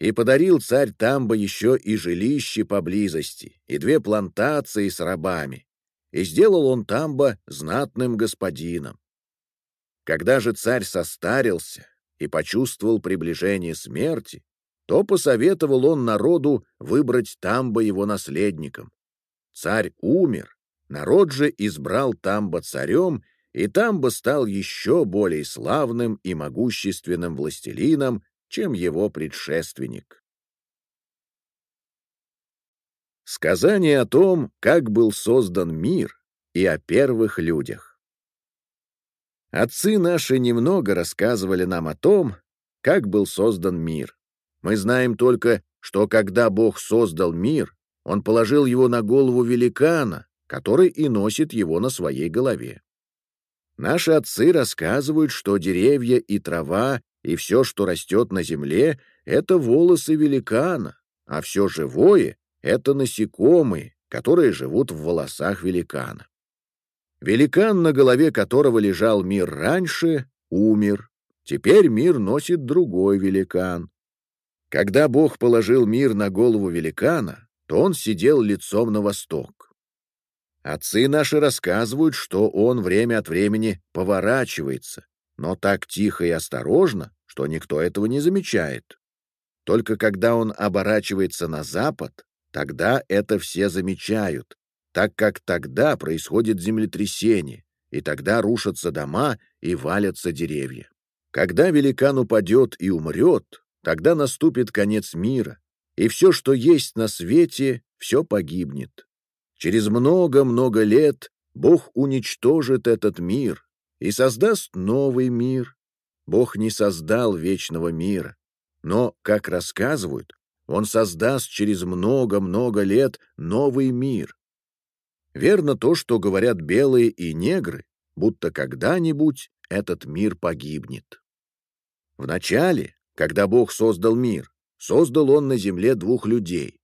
И подарил царь Тамба еще и жилище поблизости, и две плантации с рабами, и сделал он Тамба знатным господином. Когда же царь состарился и почувствовал приближение смерти, то посоветовал он народу выбрать Тамба его наследником. Царь умер, народ же избрал Тамба царем, и Тамба стал еще более славным и могущественным властелином, чем его предшественник. Сказание о том, как был создан мир, и о первых людях. Отцы наши немного рассказывали нам о том, как был создан мир. Мы знаем только, что когда Бог создал мир, Он положил его на голову великана, который и носит его на своей голове. Наши отцы рассказывают, что деревья и трава и все, что растет на земле, — это волосы великана, а все живое — это насекомые, которые живут в волосах великана. Великан, на голове которого лежал мир раньше, умер. Теперь мир носит другой великан. Когда Бог положил мир на голову великана, то он сидел лицом на восток. Отцы наши рассказывают, что он время от времени поворачивается, но так тихо и осторожно, что никто этого не замечает. Только когда он оборачивается на запад, тогда это все замечают, так как тогда происходит землетрясение, и тогда рушатся дома и валятся деревья. Когда великан упадет и умрет, тогда наступит конец мира, и все, что есть на свете, все погибнет. Через много-много лет Бог уничтожит этот мир и создаст новый мир, Бог не создал вечного мира, но, как рассказывают, Он создаст через много-много лет новый мир. Верно то, что говорят белые и негры, будто когда-нибудь этот мир погибнет. Вначале, когда Бог создал мир, создал Он на земле двух людей.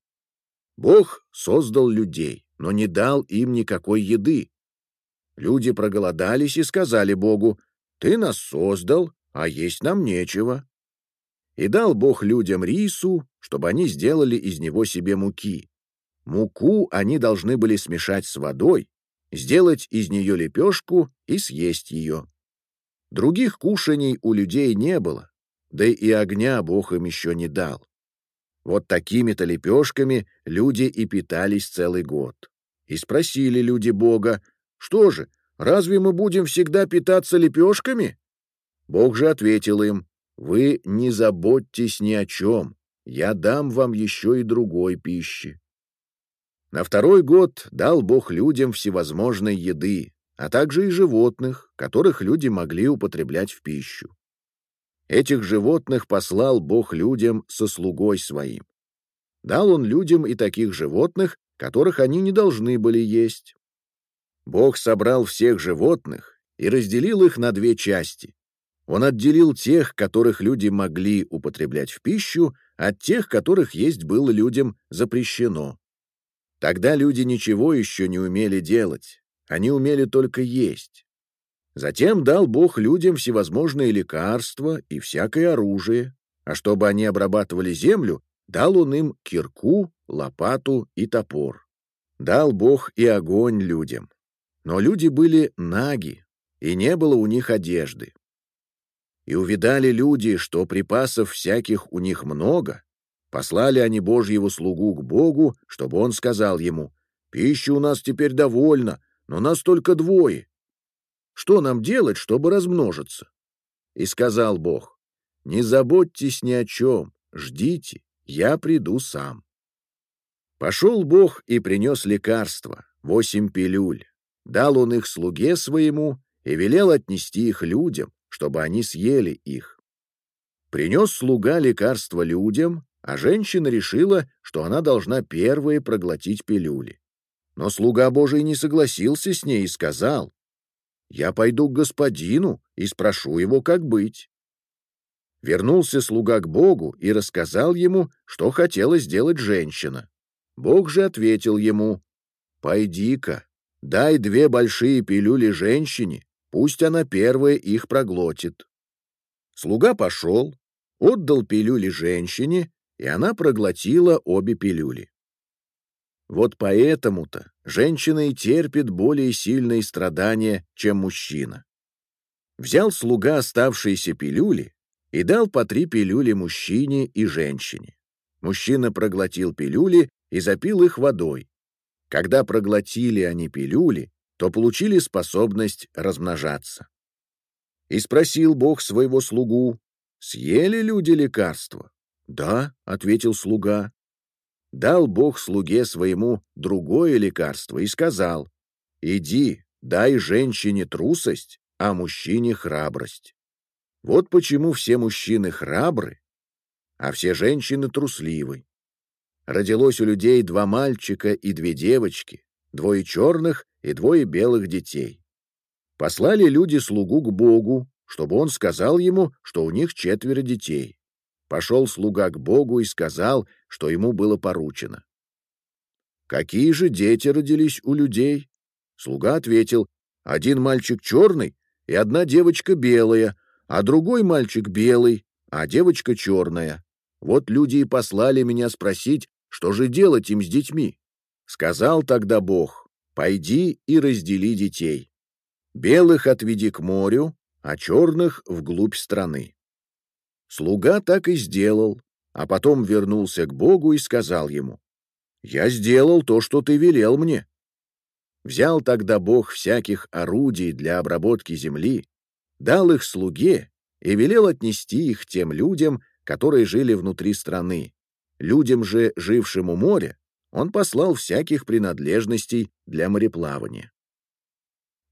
Бог создал людей, но не дал им никакой еды. Люди проголодались и сказали Богу, «Ты нас создал, а есть нам нечего. И дал Бог людям рису, чтобы они сделали из него себе муки. Муку они должны были смешать с водой, сделать из нее лепешку и съесть ее. Других кушаний у людей не было, да и огня Бог им еще не дал. Вот такими-то лепешками люди и питались целый год. И спросили люди Бога, что же, разве мы будем всегда питаться лепешками? Бог же ответил им, «Вы не заботьтесь ни о чем, я дам вам еще и другой пищи». На второй год дал Бог людям всевозможной еды, а также и животных, которых люди могли употреблять в пищу. Этих животных послал Бог людям со слугой своим. Дал он людям и таких животных, которых они не должны были есть. Бог собрал всех животных и разделил их на две части, он отделил тех, которых люди могли употреблять в пищу, от тех, которых есть было людям запрещено. Тогда люди ничего еще не умели делать, они умели только есть. Затем дал Бог людям всевозможные лекарства и всякое оружие, а чтобы они обрабатывали землю, дал он им кирку, лопату и топор. Дал Бог и огонь людям. Но люди были наги, и не было у них одежды. И увидали люди, что припасов всяких у них много. Послали они Божьего слугу к Богу, чтобы он сказал ему, «Пищи у нас теперь довольно, но нас только двое. Что нам делать, чтобы размножиться?» И сказал Бог, «Не заботьтесь ни о чем, ждите, я приду сам». Пошел Бог и принес лекарства, восемь пилюль. Дал он их слуге своему и велел отнести их людям, чтобы они съели их. Принес слуга лекарство людям, а женщина решила, что она должна первой проглотить пилюли. Но слуга Божий не согласился с ней и сказал, «Я пойду к господину и спрошу его, как быть». Вернулся слуга к Богу и рассказал ему, что хотела сделать женщина. Бог же ответил ему, «Пойди-ка, дай две большие пилюли женщине, пусть она первая их проглотит». Слуга пошел, отдал пилюли женщине, и она проглотила обе пилюли. Вот поэтому-то женщина и терпит более сильные страдания, чем мужчина. Взял слуга оставшиеся пилюли и дал по три пилюли мужчине и женщине. Мужчина проглотил пилюли и запил их водой. Когда проглотили они пилюли, то получили способность размножаться. И спросил Бог своего слугу, съели люди лекарство? «Да», — ответил слуга. Дал Бог слуге своему другое лекарство и сказал, «Иди, дай женщине трусость, а мужчине храбрость». Вот почему все мужчины храбры, а все женщины трусливы. Родилось у людей два мальчика и две девочки, двое черных и двое белых детей. Послали люди слугу к Богу, чтобы он сказал ему, что у них четверо детей. Пошел слуга к Богу и сказал, что ему было поручено. «Какие же дети родились у людей?» Слуга ответил, «Один мальчик черный и одна девочка белая, а другой мальчик белый, а девочка черная. Вот люди и послали меня спросить, что же делать им с детьми. Сказал тогда Бог, пойди и раздели детей. Белых отведи к морю, а черных — вглубь страны. Слуга так и сделал, а потом вернулся к Богу и сказал ему, «Я сделал то, что ты велел мне». Взял тогда Бог всяких орудий для обработки земли, дал их слуге и велел отнести их тем людям, которые жили внутри страны. Людям же, жившим у моря, он послал всяких принадлежностей для мореплавания.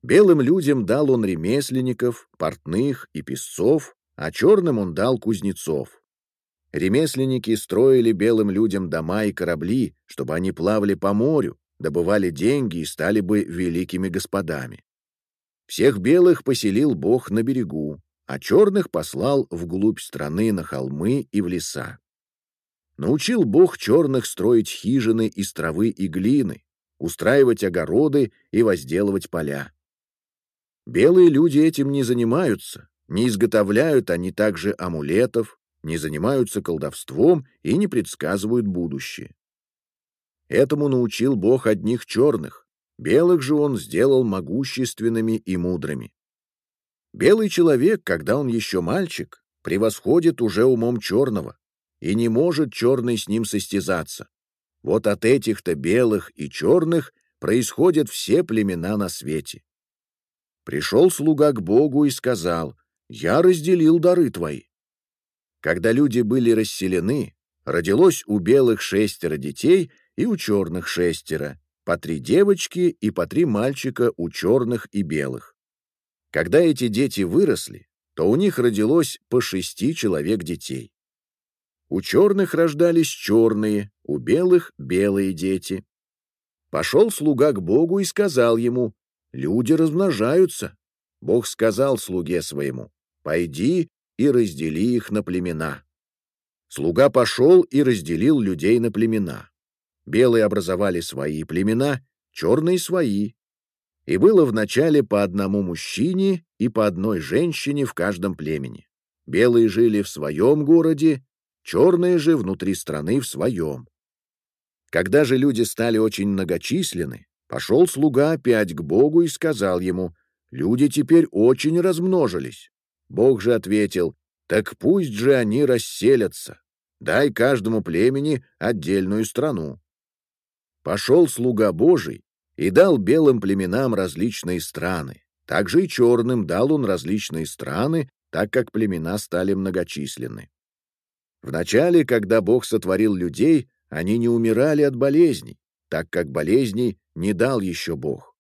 Белым людям дал он ремесленников, портных и песцов, а черным он дал кузнецов. Ремесленники строили белым людям дома и корабли, чтобы они плавали по морю, добывали деньги и стали бы великими господами. Всех белых поселил Бог на берегу, а черных послал вглубь страны на холмы и в леса. Научил Бог черных строить хижины из травы и глины, устраивать огороды и возделывать поля. Белые люди этим не занимаются, не изготовляют они также амулетов, не занимаются колдовством и не предсказывают будущее. Этому научил Бог одних черных, белых же он сделал могущественными и мудрыми. Белый человек, когда он еще мальчик, превосходит уже умом черного, и не может черный с ним состязаться. Вот от этих-то белых и черных происходят все племена на свете. Пришел слуга к Богу и сказал, я разделил дары твои. Когда люди были расселены, родилось у белых шестеро детей и у черных шестеро, по три девочки и по три мальчика у черных и белых. Когда эти дети выросли, то у них родилось по шести человек детей. У черных рождались черные, у белых — белые дети. Пошел слуга к Богу и сказал ему, «Люди размножаются». Бог сказал слуге своему, Пойди и раздели их на племена. Слуга пошел и разделил людей на племена. Белые образовали свои племена, черные — свои. И было вначале по одному мужчине и по одной женщине в каждом племени. Белые жили в своем городе, черные же внутри страны в своем. Когда же люди стали очень многочисленны, пошел слуга опять к Богу и сказал ему, «Люди теперь очень размножились. Бог же ответил, «Так пусть же они расселятся. Дай каждому племени отдельную страну». Пошел слуга Божий и дал белым племенам различные страны. Также и черным дал он различные страны, так как племена стали многочисленны. Вначале, когда Бог сотворил людей, они не умирали от болезней, так как болезней не дал еще Бог.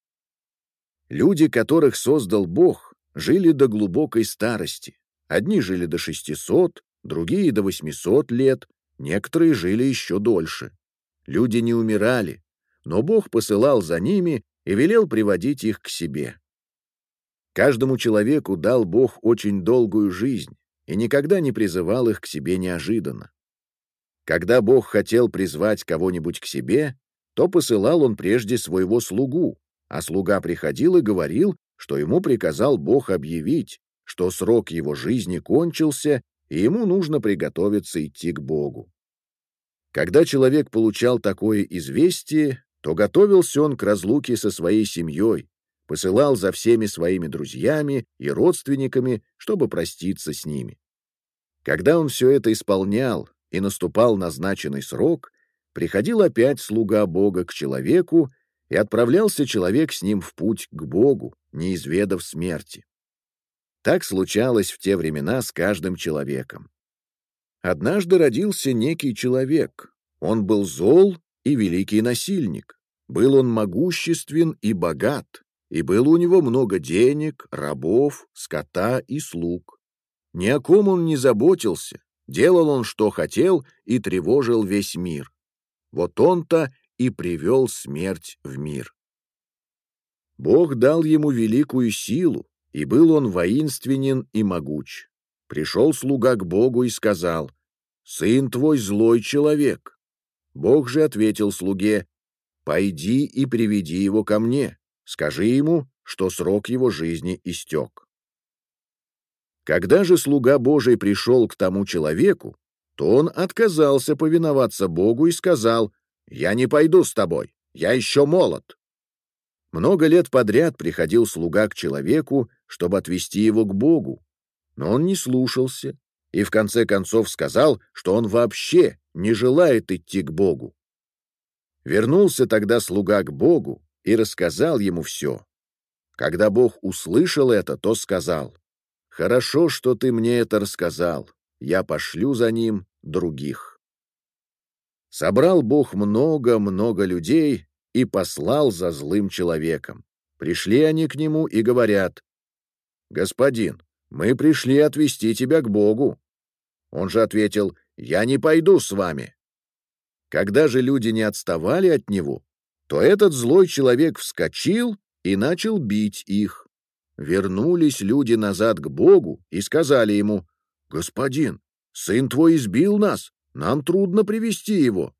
Люди, которых создал Бог, жили до глубокой старости. Одни жили до 600, другие до 800 лет, некоторые жили еще дольше. Люди не умирали, но Бог посылал за ними и велел приводить их к себе. Каждому человеку дал Бог очень долгую жизнь и никогда не призывал их к себе неожиданно. Когда Бог хотел призвать кого-нибудь к себе, то посылал он прежде своего слугу, а слуга приходил и говорил, что ему приказал Бог объявить, что срок его жизни кончился, и ему нужно приготовиться идти к Богу. Когда человек получал такое известие, то готовился он к разлуке со своей семьей, посылал за всеми своими друзьями и родственниками, чтобы проститься с ними. Когда он все это исполнял и наступал назначенный срок, приходил опять слуга Бога к человеку, и отправлялся человек с ним в путь к Богу, не изведав смерти. Так случалось в те времена с каждым человеком. Однажды родился некий человек. Он был зол и великий насильник. Был он могуществен и богат, и было у него много денег, рабов, скота и слуг. Ни о ком он не заботился, делал он, что хотел, и тревожил весь мир. Вот он-то и привел смерть в мир. Бог дал ему великую силу, и был он воинственен и могуч. Пришел слуга к Богу и сказал, «Сын твой злой человек». Бог же ответил слуге, «Пойди и приведи его ко мне, скажи ему, что срок его жизни истек». Когда же слуга Божий пришел к тому человеку, то он отказался повиноваться Богу и сказал, «Я не пойду с тобой, я еще молод». Много лет подряд приходил слуга к человеку, чтобы отвести его к Богу, но он не слушался и в конце концов сказал, что он вообще не желает идти к Богу. Вернулся тогда слуга к Богу и рассказал ему все. Когда Бог услышал это, то сказал, «Хорошо, что ты мне это рассказал, я пошлю за ним других». Собрал Бог много-много людей и послал за злым человеком. Пришли они к нему и говорят, «Господин, мы пришли отвести тебя к Богу». Он же ответил, «Я не пойду с вами». Когда же люди не отставали от него, то этот злой человек вскочил и начал бить их. Вернулись люди назад к Богу и сказали ему, «Господин, сын твой избил нас, нам трудно привести его».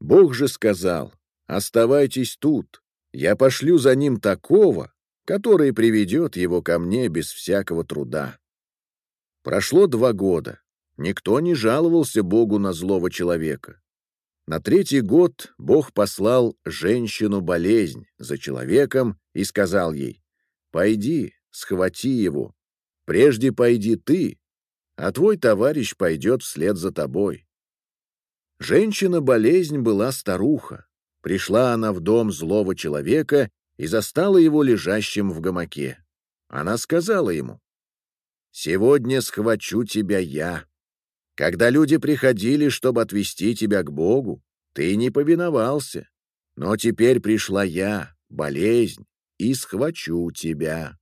Бог же сказал, «Оставайтесь тут, я пошлю за ним такого, который приведет его ко мне без всякого труда». Прошло два года. Никто не жаловался Богу на злого человека. На третий год Бог послал женщину-болезнь за человеком и сказал ей, «Пойди, схвати его. Прежде пойди ты, а твой товарищ пойдет вслед за тобой». Женщина-болезнь была старуха. Пришла она в дом злого человека и застала его лежащим в гамаке. Она сказала ему, «Сегодня схвачу тебя я, когда люди приходили, чтобы отвести тебя к Богу, ты не повиновался. Но теперь пришла я, болезнь, и схвачу тебя.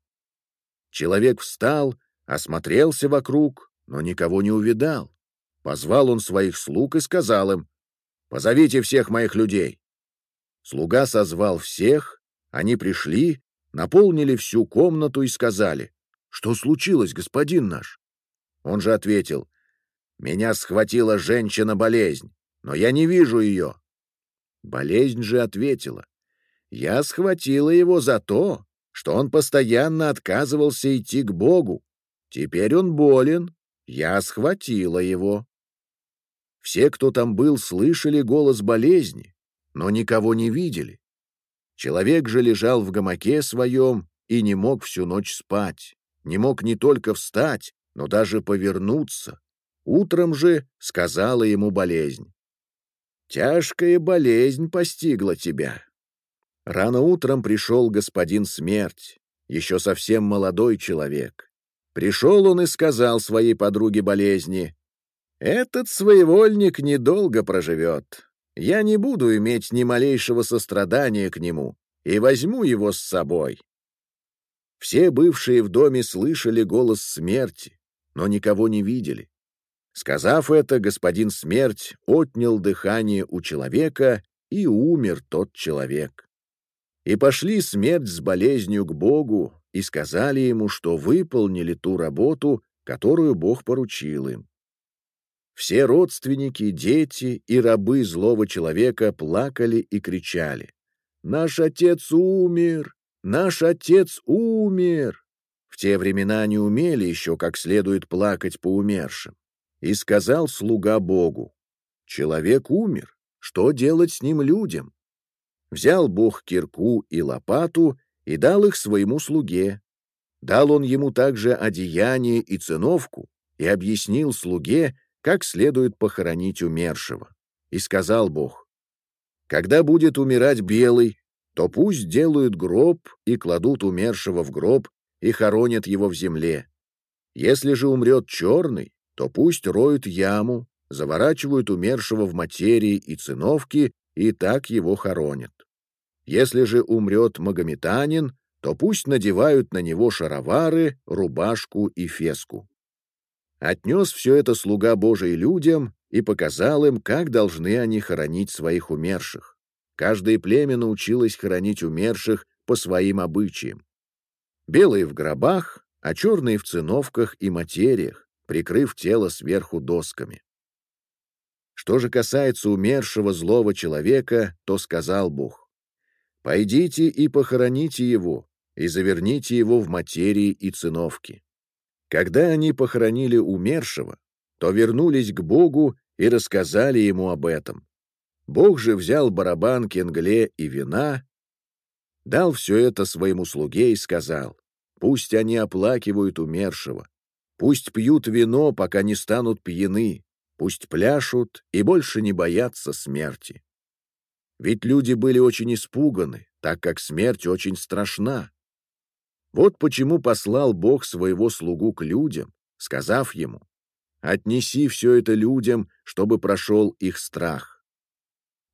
Человек встал, осмотрелся вокруг, но никого не увидал. Позвал он своих слуг и сказал им, «Позовите всех моих людей». Слуга созвал всех, они пришли, наполнили всю комнату и сказали, «Что случилось, господин наш?» Он же ответил, меня схватила женщина-болезнь, но я не вижу ее. Болезнь же ответила. Я схватила его за то, что он постоянно отказывался идти к Богу. Теперь он болен, я схватила его. Все, кто там был, слышали голос болезни, но никого не видели. Человек же лежал в гамаке своем и не мог всю ночь спать, не мог не только встать, но даже повернуться. Утром же сказала ему болезнь. «Тяжкая болезнь постигла тебя». Рано утром пришел господин смерть, еще совсем молодой человек. Пришел он и сказал своей подруге болезни, «Этот своевольник недолго проживет. Я не буду иметь ни малейшего сострадания к нему и возьму его с собой». Все бывшие в доме слышали голос смерти, но никого не видели. Сказав это, господин смерть отнял дыхание у человека, и умер тот человек. И пошли смерть с болезнью к Богу, и сказали ему, что выполнили ту работу, которую Бог поручил им. Все родственники, дети и рабы злого человека плакали и кричали. «Наш отец умер! Наш отец умер!» В те времена не умели еще как следует плакать по умершим. И сказал слуга Богу, «Человек умер, что делать с ним людям?» Взял Бог кирку и лопату и дал их своему слуге. Дал он ему также одеяние и циновку и объяснил слуге, как следует похоронить умершего. И сказал Бог, «Когда будет умирать белый, то пусть делают гроб и кладут умершего в гроб и хоронят его в земле. Если же умрет черный, то пусть роют яму, заворачивают умершего в материи и циновки и так его хоронят. Если же умрет магометанин, то пусть надевают на него шаровары, рубашку и феску. Отнес все это слуга Божий людям и показал им, как должны они хоронить своих умерших. Каждое племя научилось хоронить умерших по своим обычаям. Белые в гробах, а черные в циновках и материях, прикрыв тело сверху досками. Что же касается умершего злого человека, то сказал Бог, «Пойдите и похороните его, и заверните его в материи и циновки. Когда они похоронили умершего, то вернулись к Богу и рассказали ему об этом. Бог же взял барабан кенгле и вина, дал все это своему слуге и сказал, «Пусть они оплакивают умершего, пусть пьют вино, пока не станут пьяны, пусть пляшут и больше не боятся смерти». Ведь люди были очень испуганы, так как смерть очень страшна. Вот почему послал Бог своего слугу к людям, сказав ему, «Отнеси все это людям, чтобы прошел их страх».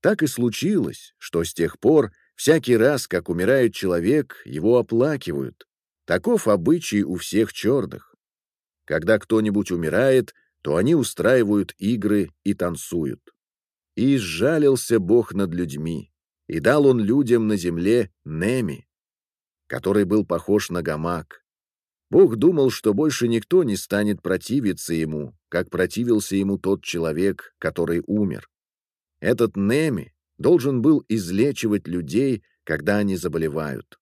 Так и случилось, что с тех пор всякий раз, как умирает человек, его оплакивают. Таков обычай у всех черных. Когда кто-нибудь умирает, то они устраивают игры и танцуют. И сжалился Бог над людьми, и дал он людям на земле Неми, который был похож на гамак. Бог думал, что больше никто не станет противиться ему, как противился ему тот человек, который умер. Этот Неми должен был излечивать людей, когда они заболевают.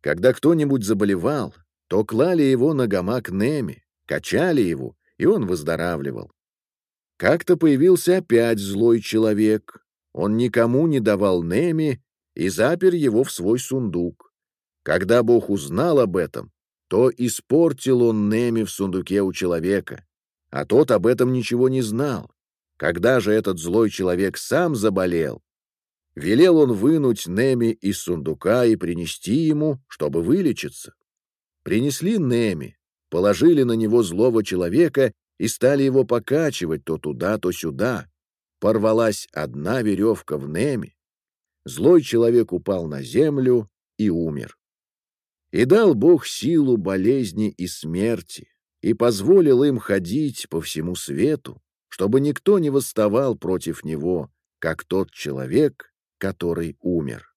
Когда кто-нибудь заболевал, то клали его на гамак Неми, качали его, и он выздоравливал. Как-то появился опять злой человек. Он никому не давал Неми и запер его в свой сундук. Когда Бог узнал об этом, то испортил он Неми в сундуке у человека, а тот об этом ничего не знал. Когда же этот злой человек сам заболел, велел он вынуть Неми из сундука и принести ему, чтобы вылечиться. Принесли Неми, положили на него злого человека и стали его покачивать то туда, то сюда. Порвалась одна веревка в Неми. Злой человек упал на землю и умер. И дал Бог силу болезни и смерти, и позволил им ходить по всему свету, чтобы никто не восставал против него, как тот человек, который умер.